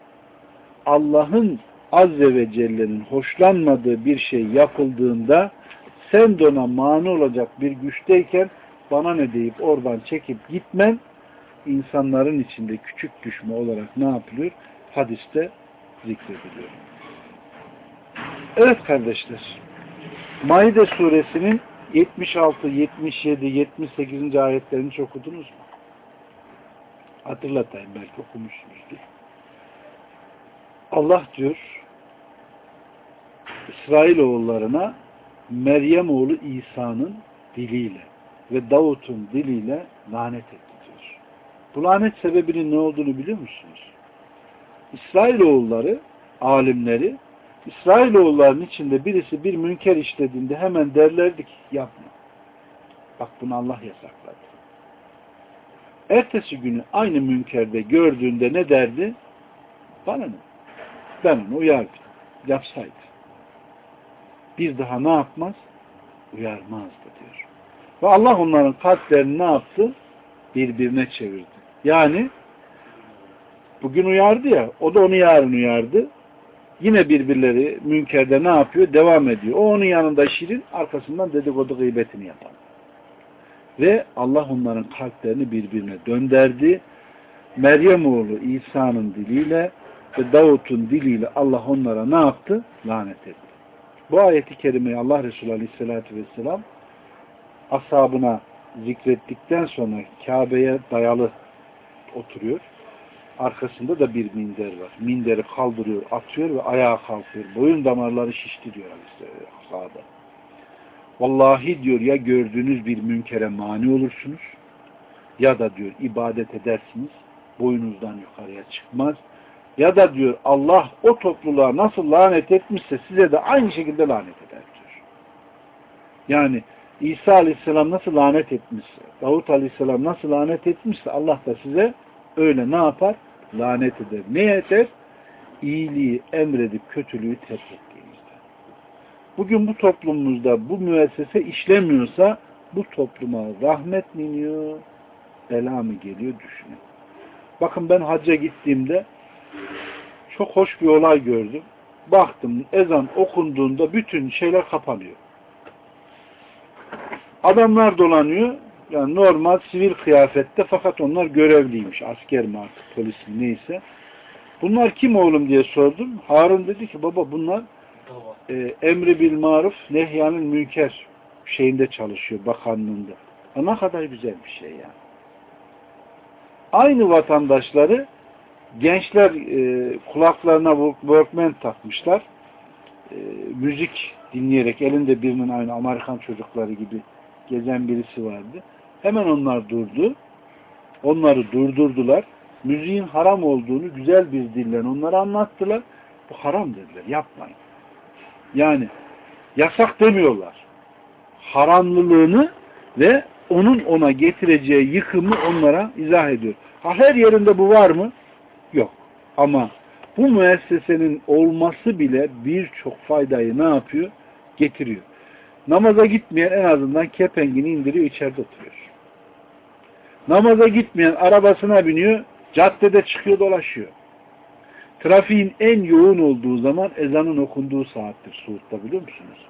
Allah'ın Azze ve Celle'nin hoşlanmadığı bir şey yapıldığında sen de ona mani olacak bir güçteyken bana ne deyip oradan çekip gitmen insanların içinde küçük düşme olarak ne yapılıyor? Hadiste zikrediliyor. Evet kardeşler. Maide suresinin 76, 77, 78. ayetlerini hiç okudunuz mu? Hatırlatayım belki okumuşsunuzdur. Allah diyor İsrailoğullarına Meryem oğlu İsa'nın diliyle ve Davut'un diliyle lanet etti diyor. Bu lanet sebebinin ne olduğunu biliyor musunuz? İsrailoğulları, alimleri İsrailoğullarının içinde birisi bir münker işlediğinde hemen derlerdi ki yapma. Bak bunu Allah yasakladı. Ertesi günü aynı münkerde gördüğünde ne derdi? Bana ne? Onu uyardım. Yapsaydı. Bir daha ne yapmaz? Uyarmazdı diyor. Ve Allah onların kalplerini ne yaptı? Birbirine çevirdi. Yani bugün uyardı ya, o da onu yarın uyardı. Yine birbirleri münkerde ne yapıyor? Devam ediyor. O onun yanında şirin, arkasından dedikodu gıybetini yapan. Ve Allah onların kalplerini birbirine dönderdi. Meryem oğlu İsa'nın diliyle ve Davut'un diliyle Allah onlara ne yaptı? Lanet etti. Bu ayeti kerimeyi Allah Resulü Aleyhisselatü Vesselam ashabına zikrettikten sonra Kabe'ye dayalı oturuyor. Arkasında da bir minder var. Minderi kaldırıyor, atıyor ve ayağa kalkıyor. Boyun damarları şişti diyor sahada. Vallahi diyor ya gördüğünüz bir münkere mani olursunuz ya da diyor ibadet edersiniz boyunuzdan yukarıya çıkmaz ya da diyor Allah o topluluğa nasıl lanet etmişse size de aynı şekilde lanet eder diyor. Yani İsa Aleyhisselam nasıl lanet etmişse, Davut Aleyhisselam nasıl lanet etmişse Allah da size öyle ne yapar? Lanet eder. Ne eder? İyiliği emredip kötülüğü terk ettiğinizde. Bugün bu toplumumuzda bu müessese işlemiyorsa bu topluma rahmet mi iniyor, bela mı geliyor düşünün. Bakın ben hacca gittiğimde çok hoş bir olay gördüm. Baktım ezan okunduğunda bütün şeyler kapanıyor. Adamlar dolanıyor. Yani normal sivil kıyafette fakat onlar görevliymiş. Asker mi artık polis mi neyse. Bunlar kim oğlum diye sordum. Harun dedi ki baba bunlar e, emri bil maruf nehyanın münker şeyinde çalışıyor bakanlığında. Ne kadar güzel bir şey yani. Aynı vatandaşları gençler e, kulaklarına Walkman takmışlar. E, müzik dinleyerek elinde birinin aynı Amerikan çocukları gibi gezen birisi vardı. Hemen onlar durdu. Onları durdurdular. Müziğin haram olduğunu güzel bir dille onlara anlattılar. Bu haram dediler. Yapmayın. Yani yasak demiyorlar. Haramlılığını ve onun ona getireceği yıkımı onlara izah ediyor. Ha, her yerinde bu var mı? Yok. Ama bu müessesenin olması bile birçok faydayı ne yapıyor? Getiriyor. Namaza gitmeyen en azından kepengini indiriyor, içeride oturuyor. Namaza gitmeyen arabasına biniyor, caddede çıkıyor, dolaşıyor. Trafiğin en yoğun olduğu zaman ezanın okunduğu saattir Suud'da biliyor musunuz?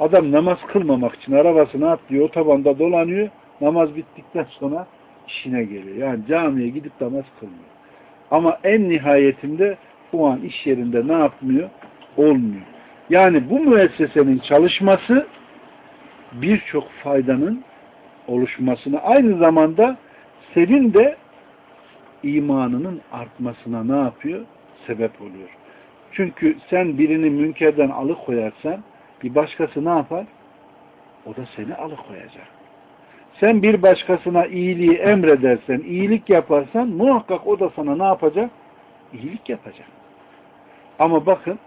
Adam namaz kılmamak için arabasını atlıyor, otobanda dolanıyor, namaz bittikten sonra işine geliyor. Yani camiye gidip namaz kılmıyor. Ama en nihayetinde o an iş yerinde ne yapmıyor? Olmuyor. Yani bu müessesenin çalışması birçok faydanın oluşmasına aynı zamanda senin de imanının artmasına ne yapıyor? Sebep oluyor. Çünkü sen birini münkerden alıkoyarsan bir başkası ne yapar? O da seni alıkoyacak. Sen bir başkasına iyiliği emredersen, iyilik yaparsan muhakkak o da sana ne yapacak? İyilik yapacak. Ama bakın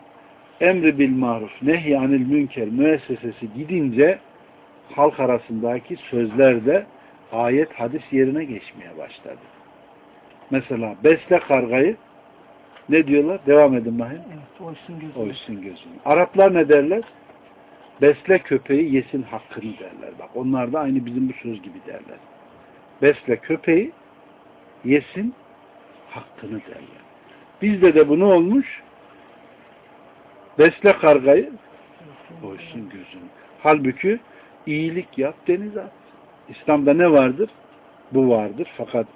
emri bil maruf, nehyanil münker müessesesi gidince halk arasındaki sözler de ayet hadis yerine geçmeye başladı. Mesela besle kargayı ne diyorlar? Devam edin bakayım. Evet, oysun gözünü. Oysun gözünü. Araplar ne derler? Besle köpeği yesin hakkını derler. Bak onlar da aynı bizim bu söz gibi derler. Besle köpeği yesin hakkını derler. Bizde de bu ne olmuş? Besle kargayı oysun gözünü. Halbuki iyilik yap denize at. İslam'da ne vardır? Bu vardır. Fakat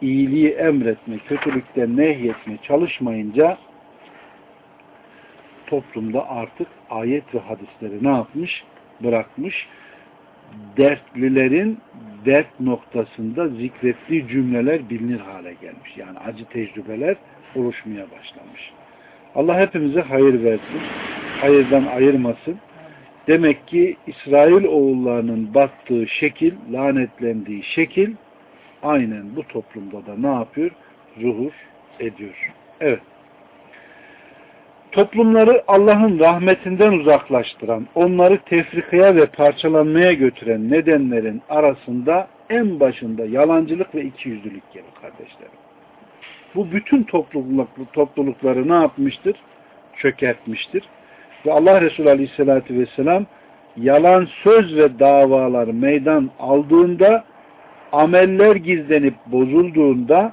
iyiliği emretme, kötülükten nehyetme çalışmayınca toplumda artık ayet ve hadisleri ne yapmış? Bırakmış. Dertlilerin dert noktasında zikrettiği cümleler bilinir hale gelmiş. Yani acı tecrübeler oluşmaya başlamış. Allah hepimize hayır versin. Hayırdan ayırmasın. Demek ki İsrail oğullarının battığı şekil, lanetlendiği şekil aynen bu toplumda da ne yapıyor? Zuhur ediyor. Evet. Toplumları Allah'ın rahmetinden uzaklaştıran, onları tefrikaya ve parçalanmaya götüren nedenlerin arasında en başında yalancılık ve ikiyüzlülük gelir kardeşlerim. Bu bütün topluluk, toplulukları ne yapmıştır? Çökertmiştir. Ve Allah Resulü Aleyhisselatü Vesselam yalan söz ve davalar meydan aldığında ameller gizlenip bozulduğunda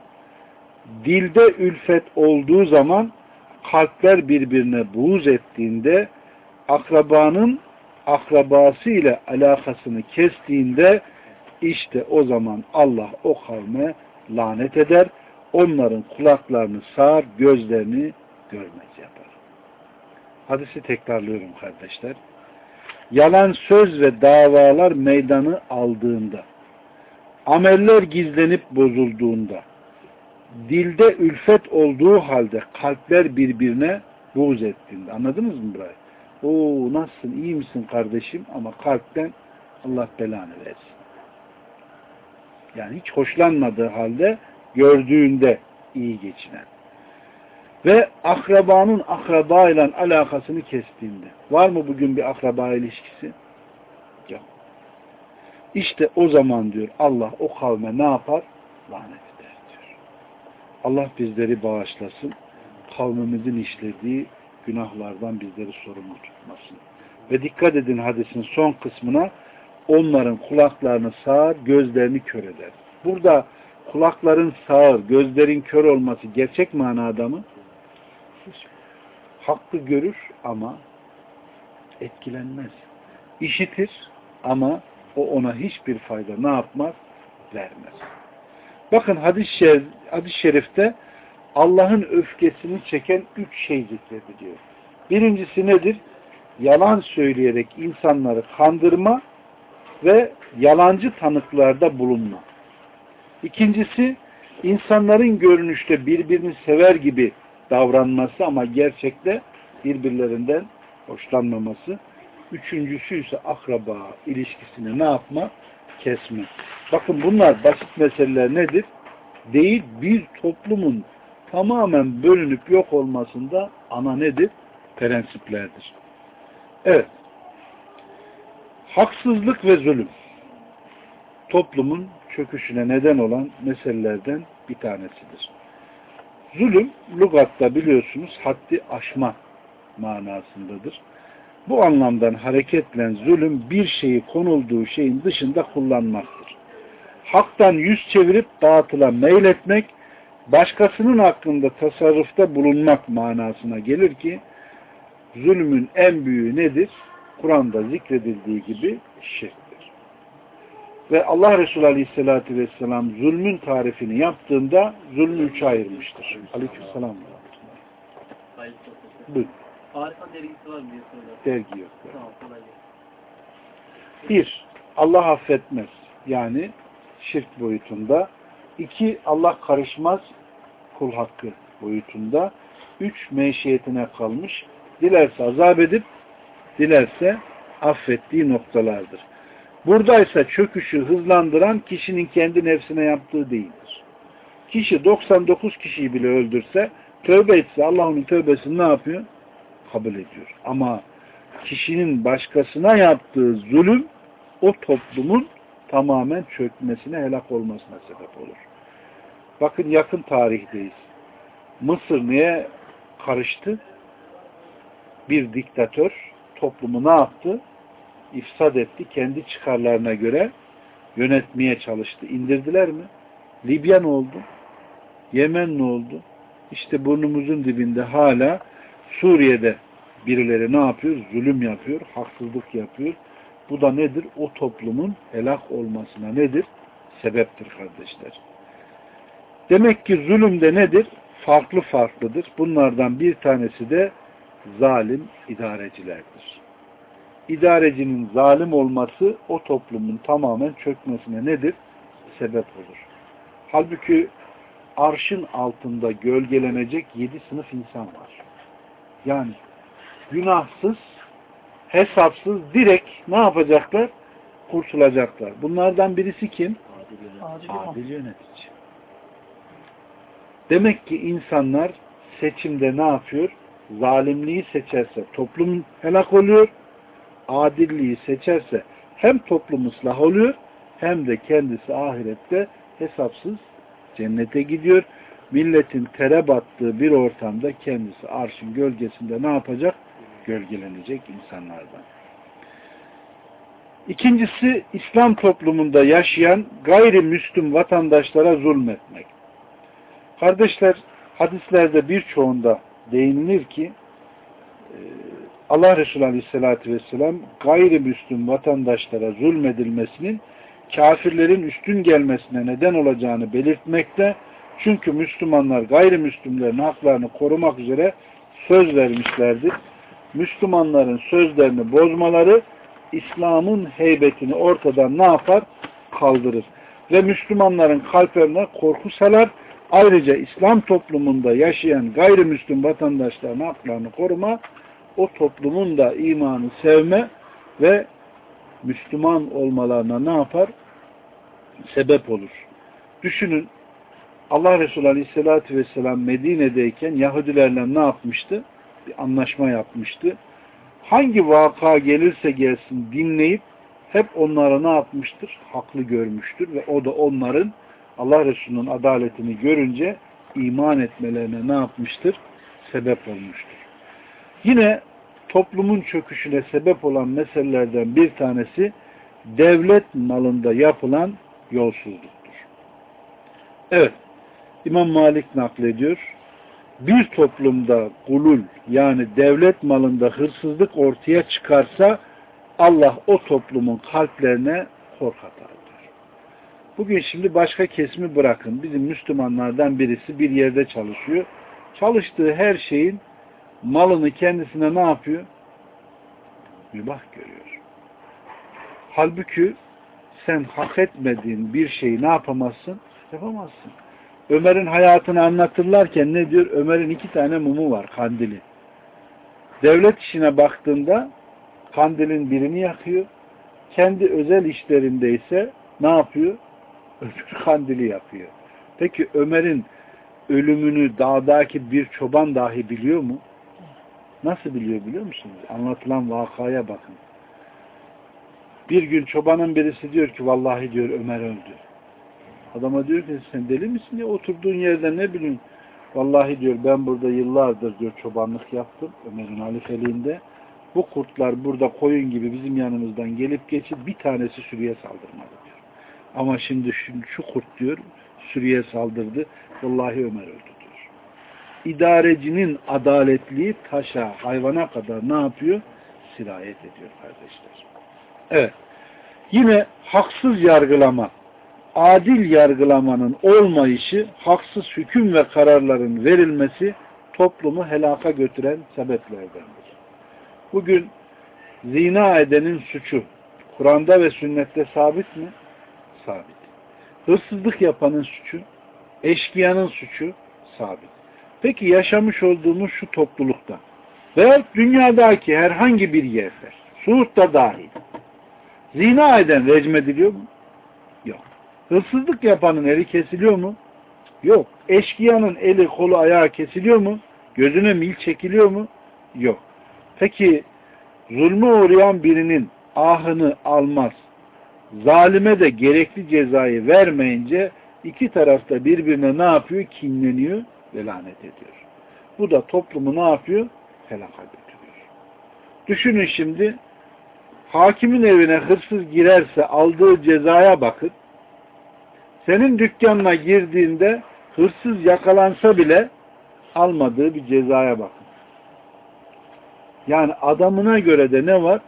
dilde ülfet olduğu zaman kalpler birbirine buğz ettiğinde akrabanın akrabası ile alakasını kestiğinde işte o zaman Allah o kavme lanet eder. Onların kulaklarını sağar, gözlerini görmez yapar. Hadisi tekrarlıyorum kardeşler. Yalan söz ve davalar meydanı aldığında ameller gizlenip bozulduğunda, dilde ülfet olduğu halde kalpler birbirine buğz ettiğinde. Anladınız mı burayı? Oo nasılsın, iyi misin kardeşim? Ama kalpten Allah belanı versin. Yani hiç hoşlanmadığı halde gördüğünde iyi geçinen. Ve akrabanın akraba ile alakasını kestiğinde. Var mı bugün bir akraba ilişkisi? Yok. İşte o zaman diyor Allah o kavme ne yapar? Lanet. Allah bizleri bağışlasın. Kavmimizin işlediği günahlardan bizleri sorumlu tutmasın. Ve dikkat edin hadisin son kısmına onların kulaklarını sağır, gözlerini kör eder. Burada kulakların sağır, gözlerin kör olması gerçek manada mı? Hakkı görür ama etkilenmez. İşitir ama o ona hiçbir fayda ne yapmaz? Vermez. Bakın hadis-i şerif, hadis şerifte Allah'ın öfkesini çeken üç şey zikrediliyor. Birincisi nedir? Yalan söyleyerek insanları kandırma ve yalancı tanıklarda bulunma. İkincisi, insanların görünüşte birbirini sever gibi davranması ama gerçekte birbirlerinden hoşlanmaması. Üçüncüsü ise akraba ilişkisini ne yapma? Kesme. Bakın bunlar basit meseleler nedir? Değil bir toplumun tamamen bölünüp yok olmasında ana nedir? Prensiplerdir. Evet. Haksızlık ve zulüm toplumun çöküşüne neden olan meselelerden bir tanesidir. Zulüm, lugatta biliyorsunuz haddi aşma manasındadır. Bu anlamdan hareketle zulüm bir şeyi konulduğu şeyin dışında kullanmaktır. Haktan yüz çevirip batıla meyletmek, başkasının hakkında tasarrufta bulunmak manasına gelir ki, zulmün en büyüğü nedir? Kur'an'da zikredildiği gibi şirktir. Ve Allah Resulü Aleyhisselatü Vesselam zulmün tarifini yaptığında zulmü üçe ayırmıştır. Aleykümselam. Hayır, Arifa dergisi var mı diye soruyorlar. Dergi yok. Tamam, kolay gelsin. Bir, Allah affetmez. Yani şirk boyutunda. İki, Allah karışmaz kul hakkı boyutunda. Üç, meşiyetine kalmış. Dilerse azap edip, dilerse affettiği noktalardır. Buradaysa çöküşü hızlandıran kişinin kendi nefsine yaptığı değildir. Kişi 99 kişiyi bile öldürse, tövbe etse Allah onun tövbesini ne yapıyor? Kabul ediyor. Ama kişinin başkasına yaptığı zulüm o toplumun tamamen çökmesine, helak olmasına sebep olur. Bakın yakın tarihteyiz. Mısır niye karıştı? Bir diktatör toplumu ne yaptı? İfsad etti. Kendi çıkarlarına göre yönetmeye çalıştı. İndirdiler mi? Libya ne oldu? Yemen ne oldu? İşte burnumuzun dibinde hala Suriye'de birileri ne yapıyor? Zulüm yapıyor, haksızlık yapıyor. Bu da nedir? O toplumun helak olmasına nedir? Sebeptir kardeşler. Demek ki zulüm de nedir? Farklı farklıdır. Bunlardan bir tanesi de zalim idarecilerdir. İdarecinin zalim olması o toplumun tamamen çökmesine nedir? Sebep olur. Halbuki arşın altında gölgelenecek yedi sınıf insan var. Yani günahsız, hesapsız direkt ne yapacaklar? Kurtulacaklar. Bunlardan birisi kim? Adil. Adil yönetici. Demek ki insanlar seçimde ne yapıyor? Zalimliği seçerse toplum helak oluyor. Adilliği seçerse hem toplum ıslah oluyor hem de kendisi ahirette hesapsız cennete gidiyor. Milletin tere battığı bir ortamda kendisi arşın gölgesinde ne yapacak? Gölgelenecek insanlardan. İkincisi İslam toplumunda yaşayan gayrimüslim vatandaşlara zulmetmek. Kardeşler hadislerde birçoğunda değinilir ki e, Allah Resulü Aleyhisselatü Vesselam gayrimüslim vatandaşlara zulmedilmesinin kafirlerin üstün gelmesine neden olacağını belirtmekte. Çünkü Müslümanlar gayrimüslimlerin haklarını korumak üzere söz vermişlerdir. Müslümanların sözlerini bozmaları İslam'ın heybetini ortadan ne yapar? Kaldırır. Ve Müslümanların kalplerine korku salar. Ayrıca İslam toplumunda yaşayan gayrimüslim vatandaşların haklarını koruma, o toplumun da imanı sevme ve Müslüman olmalarına ne yapar? Sebep olur. Düşünün Allah Resulü Aleyhisselatü Vesselam Medine'deyken Yahudilerle ne yapmıştı? Bir anlaşma yapmıştı. Hangi vaka gelirse gelsin dinleyip hep onlara ne yapmıştır? Haklı görmüştür ve o da onların Allah Resulü'nün adaletini görünce iman etmelerine ne yapmıştır? Sebep olmuştur. Yine toplumun çöküşüne sebep olan meselelerden bir tanesi devlet malında yapılan yolsuzluktur. Evet, İmam Malik naklediyor. Bir toplumda gulul yani devlet malında hırsızlık ortaya çıkarsa Allah o toplumun kalplerine kork atar. Bugün şimdi başka kesimi bırakın. Bizim Müslümanlardan birisi bir yerde çalışıyor. Çalıştığı her şeyin malını kendisine ne yapıyor? Mübah görüyor. Halbuki sen hak etmediğin bir şeyi ne yapamazsın? Yapamazsın. Ömer'in hayatını anlatırlarken ne diyor? Ömer'in iki tane mumu var, kandili. Devlet işine baktığında kandilin birini yakıyor. Kendi özel işlerinde ise ne yapıyor? Öbür kandili yapıyor. Peki Ömer'in ölümünü dağdaki bir çoban dahi biliyor mu? Nasıl biliyor biliyor musunuz? Anlatılan vakaya bakın. Bir gün çobanın birisi diyor ki vallahi diyor Ömer öldü. Adama diyor ki sen deli misin ya oturduğun yerde ne bileyim. Vallahi diyor ben burada yıllardır diyor çobanlık yaptım Ömer'in halifeliğinde. Bu kurtlar burada koyun gibi bizim yanımızdan gelip geçip bir tanesi sürüye saldırmadı diyor. Ama şimdi şu, şu kurt diyor sürüye saldırdı. Vallahi Ömer öldü diyor. İdarecinin adaletliği taşa, hayvana kadar ne yapıyor? Sirayet ediyor kardeşler. Evet. Yine haksız yargılama, adil yargılamanın olmayışı, haksız hüküm ve kararların verilmesi toplumu helaka götüren sebeplerdendir. Bugün zina edenin suçu Kur'an'da ve sünnette sabit mi? Sabit. Hırsızlık yapanın suçu, eşkıyanın suçu sabit. Peki yaşamış olduğumuz şu toplulukta veya dünyadaki herhangi bir yerde, Suud'da dahil, zina eden recmediliyor mu? Yok. Hırsızlık yapanın eli kesiliyor mu? Yok. Eşkıyanın eli kolu ayağı kesiliyor mu? Gözüne mil çekiliyor mu? Yok. Peki zulmü uğrayan birinin ahını almaz, zalime de gerekli cezayı vermeyince iki tarafta birbirine ne yapıyor? Kinleniyor ve lanet ediyor. Bu da toplumu ne yapıyor? Helaka götürüyor. Düşünün şimdi hakimin evine hırsız girerse aldığı cezaya bakın. Senin dükkanına girdiğinde hırsız yakalansa bile almadığı bir cezaya bakın. Yani adamına göre de ne var?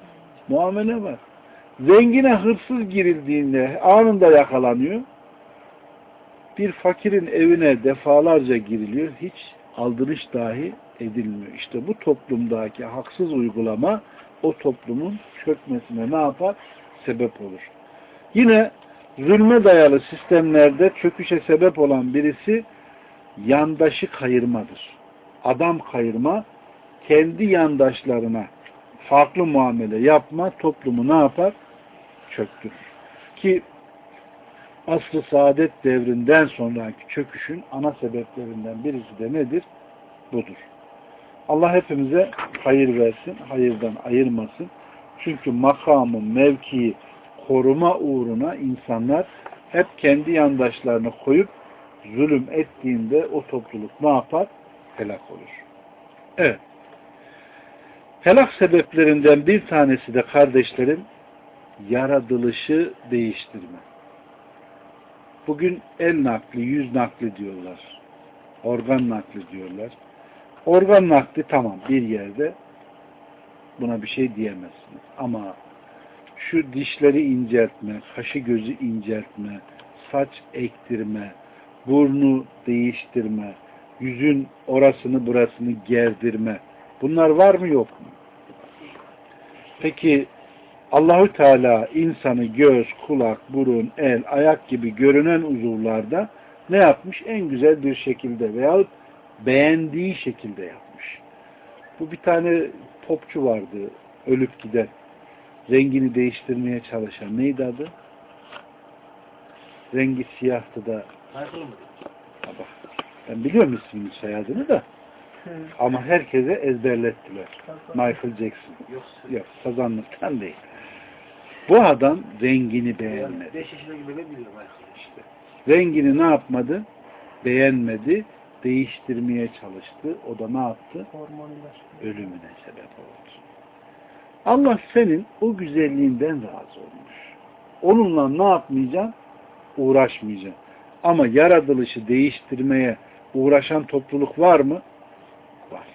Muamele var. Zengine hırsız girildiğinde anında yakalanıyor. Bir fakirin evine defalarca giriliyor. Hiç aldırış dahi edilmiyor. İşte bu toplumdaki haksız uygulama o toplumun çökmesine ne yapar? Sebep olur. Yine zulme dayalı sistemlerde çöküşe sebep olan birisi yandaşı kayırmadır. Adam kayırma, kendi yandaşlarına farklı muamele yapma toplumu ne yapar? Çöktürür. Ki asr-ı saadet devrinden sonraki çöküşün ana sebeplerinden birisi de nedir? Budur. Allah hepimize hayır versin, hayırdan ayırmasın. Çünkü makamı, mevkii koruma uğruna insanlar hep kendi yandaşlarını koyup zulüm ettiğinde o topluluk ne yapar? Helak olur. Evet. Helak sebeplerinden bir tanesi de kardeşlerim yaratılışı değiştirme. Bugün el nakli, yüz nakli diyorlar. Organ nakli diyorlar. Organ nakli tamam bir yerde buna bir şey diyemezsiniz. Ama şu dişleri inceltme, kaşı gözü inceltme, saç ektirme, burnu değiştirme, yüzün orasını burasını gerdirme. Bunlar var mı yok mu? Peki Allahü Teala insanı göz, kulak, burun, el, ayak gibi görünen uzuvlarda ne yapmış? En güzel bir şekilde veyahut beğendiği şekilde yapmış. Bu bir tane popçu vardı ölüp giden. Rengini değiştirmeye çalışan. Neydi adı? Rengi siyahtı da. Ha bak, ben biliyorum ismini soyadını da. Ama herkese ezberlettiler. Michael Jackson. Yok. Yok, sazanlıktan değil. Bu adam rengini beğenmedi. 5 yaşında gibi ben biliyorum İşte. Rengini ne yapmadı? Beğenmedi. Değiştirmeye çalıştı. O da ne yaptı? Hormonlar. Ölümüne sebep oldu. Allah senin o güzelliğinden razı olmuş. Onunla ne yapmayacaksın? Uğraşmayacaksın. Ama yaratılışı değiştirmeye uğraşan topluluk var mı? Var.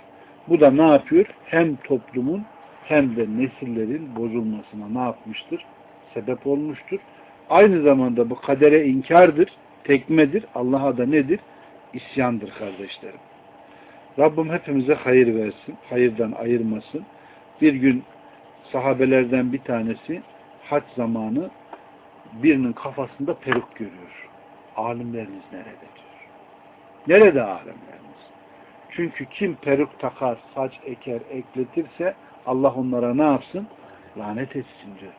Bu da ne yapıyor? Hem toplumun hem de nesillerin bozulmasına ne yapmıştır? Sebep olmuştur. Aynı zamanda bu kadere inkardır, tekmedir. Allah'a da nedir? İsyandır kardeşlerim. Rabbim hepimize hayır versin, hayırdan ayırmasın. Bir gün sahabelerden bir tanesi haç zamanı birinin kafasında peruk görüyor. Alimleriniz nerede diyor. Nerede alimleriniz? Çünkü kim peruk takar, saç eker, ekletirse Allah onlara ne yapsın? Lanet etsin diyor.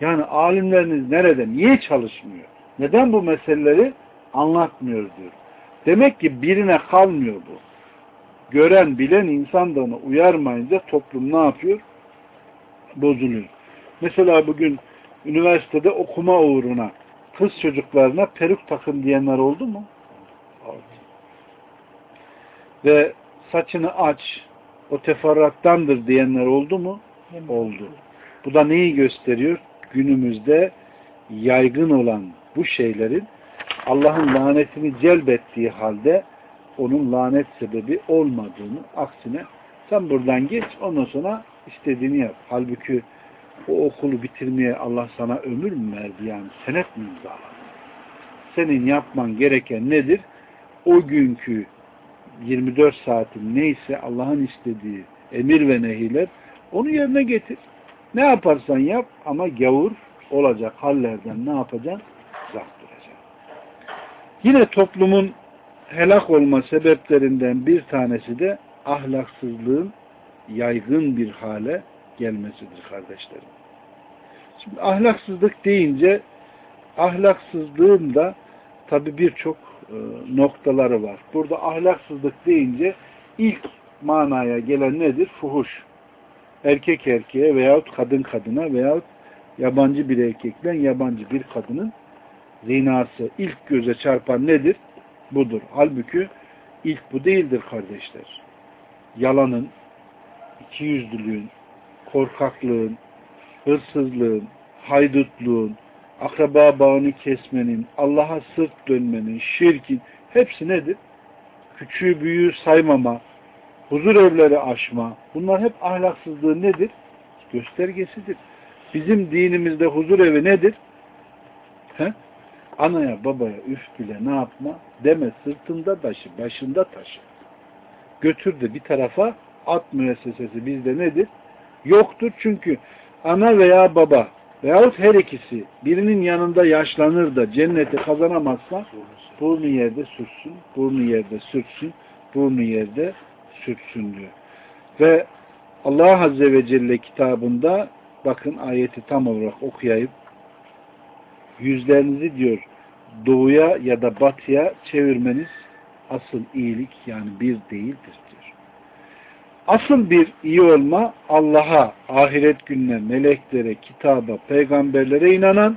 Yani alimleriniz nerede? Niye çalışmıyor? Neden bu meseleleri anlatmıyor diyor. Demek ki birine kalmıyor bu. Gören, bilen insan da onu uyarmayınca toplum ne yapıyor? Bozuluyor. Mesela bugün üniversitede okuma uğruna kız çocuklarına peruk takın diyenler oldu mu? Oldu. Ve saçını aç, o teferrattandır diyenler oldu mu? Oldu. Bu da neyi gösteriyor? Günümüzde yaygın olan bu şeylerin Allah'ın lanetini celbettiği halde onun lanet sebebi olmadığını aksine sen buradan geç ondan sonra istediğini yap. Halbuki o okulu bitirmeye Allah sana ömür mü verdi yani senet mi imzaladı? Senin yapman gereken nedir? O günkü 24 saatin neyse Allah'ın istediği emir ve nehiler onu yerine getir. Ne yaparsan yap ama gavur olacak hallerden ne yapacaksın? Uzak duracaksın. Yine toplumun helak olma sebeplerinden bir tanesi de ahlaksızlığın yaygın bir hale gelmesidir kardeşlerim. Şimdi ahlaksızlık deyince ahlaksızlığın da tabi birçok e, noktaları var. Burada ahlaksızlık deyince ilk manaya gelen nedir? Fuhuş. Erkek erkeğe veyahut kadın kadına veyahut yabancı bir erkekle yabancı bir kadının zinası ilk göze çarpan nedir? Budur. Halbuki ilk bu değildir kardeşler. Yalanın, ikiyüzlülüğün, korkaklığın, hırsızlığın, haydutluğun, akraba bağını kesmenin, Allah'a sırt dönmenin, şirkin hepsi nedir? Küçüğü büyüğü saymama, huzur evleri aşma. Bunlar hep ahlaksızlığı nedir? Göstergesidir. Bizim dinimizde huzur evi nedir? He? Anaya babaya üf bile ne yapma? Deme sırtında taşı, başında taşı. Götür de bir tarafa at müessesesi bizde nedir? Yoktur çünkü ana veya baba veyahut her ikisi birinin yanında yaşlanır da cenneti kazanamazsa burnu yerde sürtsün, burnu yerde sürtsün, burnu yerde sürtsün diyor. Ve Allah Azze ve Celle kitabında bakın ayeti tam olarak okuyayım. Yüzlerinizi diyor doğuya ya da batıya çevirmeniz asıl iyilik yani bir değildir diyor. Asıl bir iyi olma Allah'a, ahiret gününe, meleklere, kitaba, peygamberlere inanan,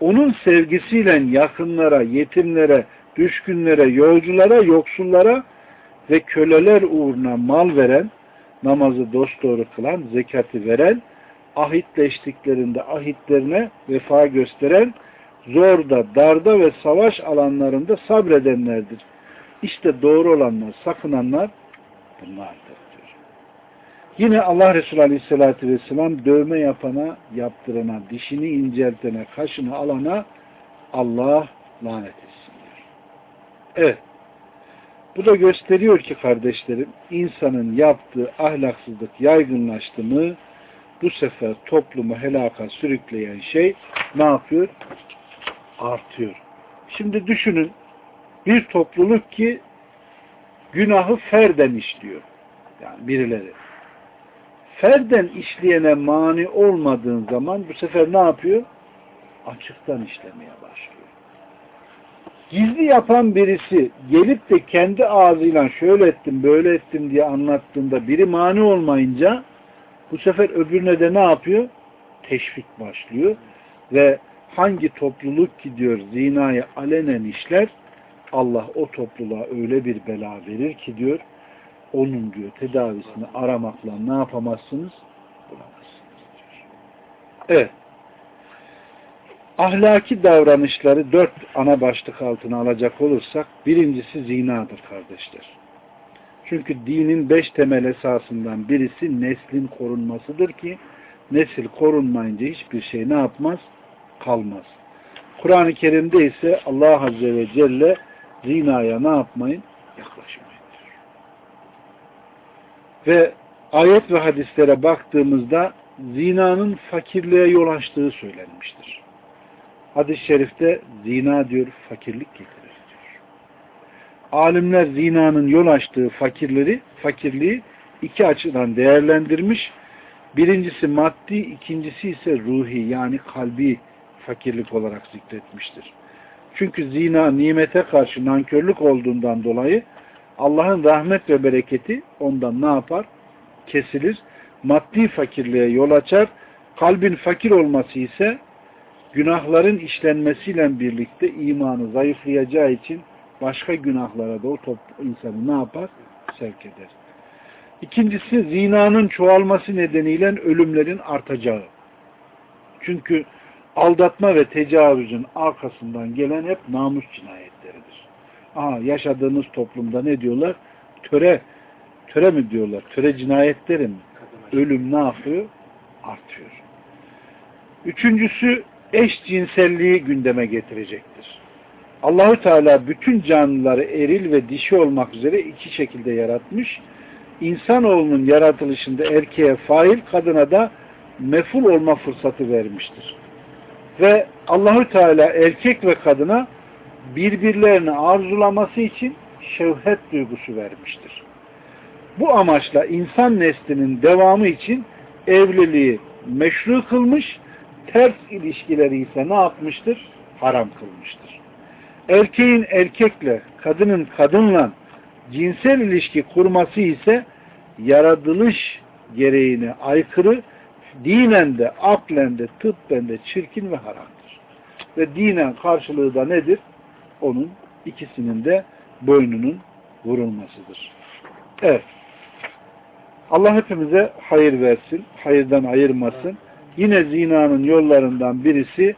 onun sevgisiyle yakınlara, yetimlere, düşkünlere, yolculara, yoksullara ve köleler uğruna mal veren, namazı dosdoğru kılan, zekatı veren, ahitleştiklerinde ahitlerine vefa gösteren, zorda, darda ve savaş alanlarında sabredenlerdir. İşte doğru olanlar, sakınanlar bunlardır. Yine Allah Resulü Aleyhisselatü Vesselam dövme yapana, yaptırana, dişini inceltene, kaşını alana Allah lanet etsin diyor. Evet. Bu da gösteriyor ki kardeşlerim, insanın yaptığı ahlaksızlık yaygınlaştı mı, bu sefer toplumu helaka sürükleyen şey ne yapıyor? Artıyor. Şimdi düşünün, bir topluluk ki günahı ferden işliyor. Yani birileri. Ferden işleyene mani olmadığın zaman bu sefer ne yapıyor? Açıktan işlemeye başlıyor. Gizli yapan birisi gelip de kendi ağzıyla şöyle ettim böyle ettim diye anlattığında biri mani olmayınca bu sefer öbürüne de ne yapıyor? Teşvik başlıyor ve hangi topluluk gidiyor zinayı alenen işler Allah o topluluğa öyle bir bela verir ki diyor onun diyor tedavisini aramakla ne yapamazsınız? Bulamazsınız. Evet. Ahlaki davranışları dört ana başlık altına alacak olursak birincisi zinadır kardeşler. Çünkü dinin beş temel esasından birisi neslin korunmasıdır ki nesil korunmayınca hiçbir şey ne yapmaz? Kalmaz. Kur'an-ı Kerim'de ise Allah Azze ve Celle zinaya ne yapmayın? Yaklaşmayın. Ve ayet ve hadislere baktığımızda zinanın fakirliğe yol açtığı söylenmiştir. Hadis-i şerifte zina diyor fakirlik getirir diyor. Alimler zinanın yol açtığı fakirleri, fakirliği iki açıdan değerlendirmiş. Birincisi maddi, ikincisi ise ruhi yani kalbi fakirlik olarak zikretmiştir. Çünkü zina nimete karşı nankörlük olduğundan dolayı Allah'ın rahmet ve bereketi ondan ne yapar? Kesilir. Maddi fakirliğe yol açar. Kalbin fakir olması ise günahların işlenmesiyle birlikte imanı zayıflayacağı için başka günahlara da o top, insanı ne yapar? Sevk eder. İkincisi zinanın çoğalması nedeniyle ölümlerin artacağı. Çünkü aldatma ve tecavüzün arkasından gelen hep namus cinayetleridir. Aha, yaşadığımız toplumda ne diyorlar? Töre, töre mi diyorlar? Töre cinayetleri mi? Ölüm ne yapıyor? Artıyor. Üçüncüsü eşcinselliği gündeme getirecektir. Allahü Teala bütün canlıları eril ve dişi olmak üzere iki şekilde yaratmış. İnsanoğlunun yaratılışında erkeğe fail, kadına da meful olma fırsatı vermiştir. Ve Allahü Teala erkek ve kadına birbirlerini arzulaması için şevhet duygusu vermiştir. Bu amaçla insan neslinin devamı için evliliği meşru kılmış, ters ilişkileri ise ne yapmıştır? Haram kılmıştır. Erkeğin erkekle, kadının kadınla cinsel ilişki kurması ise yaratılış gereğine aykırı, dinen de, aklen de, tıbben de çirkin ve haramdır. Ve dinen karşılığı da nedir? Onun ikisinin de boynunun vurulmasıdır. Evet. Allah hepimize hayır versin, hayırdan ayırmasın. Yine zinanın yollarından birisi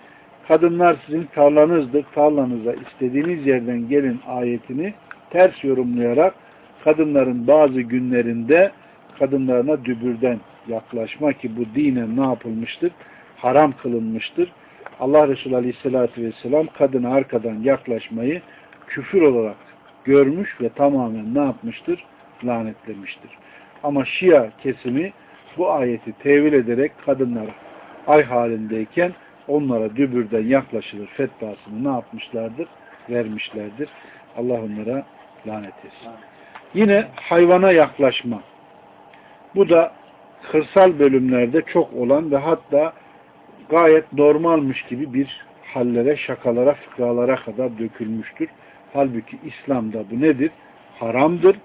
kadınlar sizin tarlanızdır, tarlanıza istediğiniz yerden gelin ayetini ters yorumlayarak kadınların bazı günlerinde kadınlarına dübürden yaklaşma ki bu dinen ne yapılmıştır? Haram kılınmıştır. Allah Resulü Aleyhisselatü Vesselam kadına arkadan yaklaşmayı küfür olarak görmüş ve tamamen ne yapmıştır? Lanetlemiştir. Ama Şia kesimi bu ayeti tevil ederek kadınlara ay halindeyken onlara dübürden yaklaşılır fetvasını ne yapmışlardır? Vermişlerdir. Allah onlara lanet etsin. Yine hayvana yaklaşma. Bu da kırsal bölümlerde çok olan ve hatta gayet normalmiş gibi bir hallere, şakalara, fıkralara kadar dökülmüştür. Halbuki İslam'da bu nedir? Haramdır.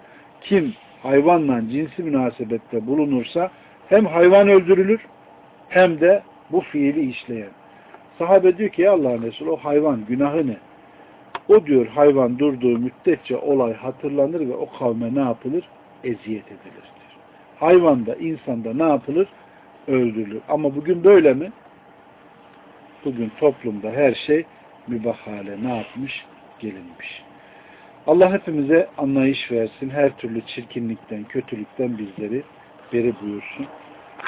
Kim hayvanla cinsi münasebette bulunursa hem hayvan öldürülür hem de bu fiili işleyen. Sahabe diyor ki ya Allah'ın Resulü o hayvan günahı ne? O diyor hayvan durduğu müddetçe olay hatırlanır ve o kavme ne yapılır? Eziyet edilir diyor. Hayvan da insanda ne yapılır? Öldürülür. Ama bugün böyle mi? Bugün toplumda her şey mübah hale ne yapmış? Gelinmiş. Allah hepimize anlayış versin. Her türlü çirkinlikten, kötülükten bizleri beri buyursun.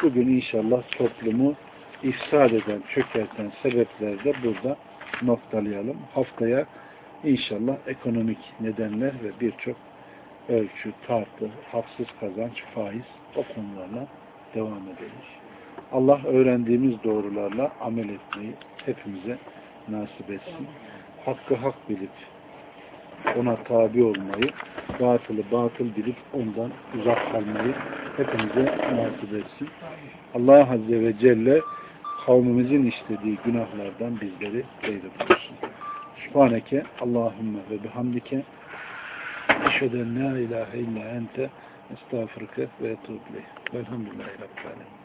Bugün inşallah toplumu ifsad eden, çökerten sebepler de burada noktalayalım. Haftaya inşallah ekonomik nedenler ve birçok ölçü, tartı, haksız kazanç, faiz o konularla devam ederiz. Allah öğrendiğimiz doğrularla amel etmeyi hepimize nasip etsin. Hakkı hak bilip ona tabi olmayı, batılı batıl bilip ondan uzak kalmayı hepimize nasip etsin. Allah Azze ve Celle kavmimizin işlediği günahlardan bizleri beyde bulursun. Subhaneke Allahümme ve bihamdike eşheden la ilahe illa ente estağfurke ve etubu Velhamdülillahi Rabbil Alemin.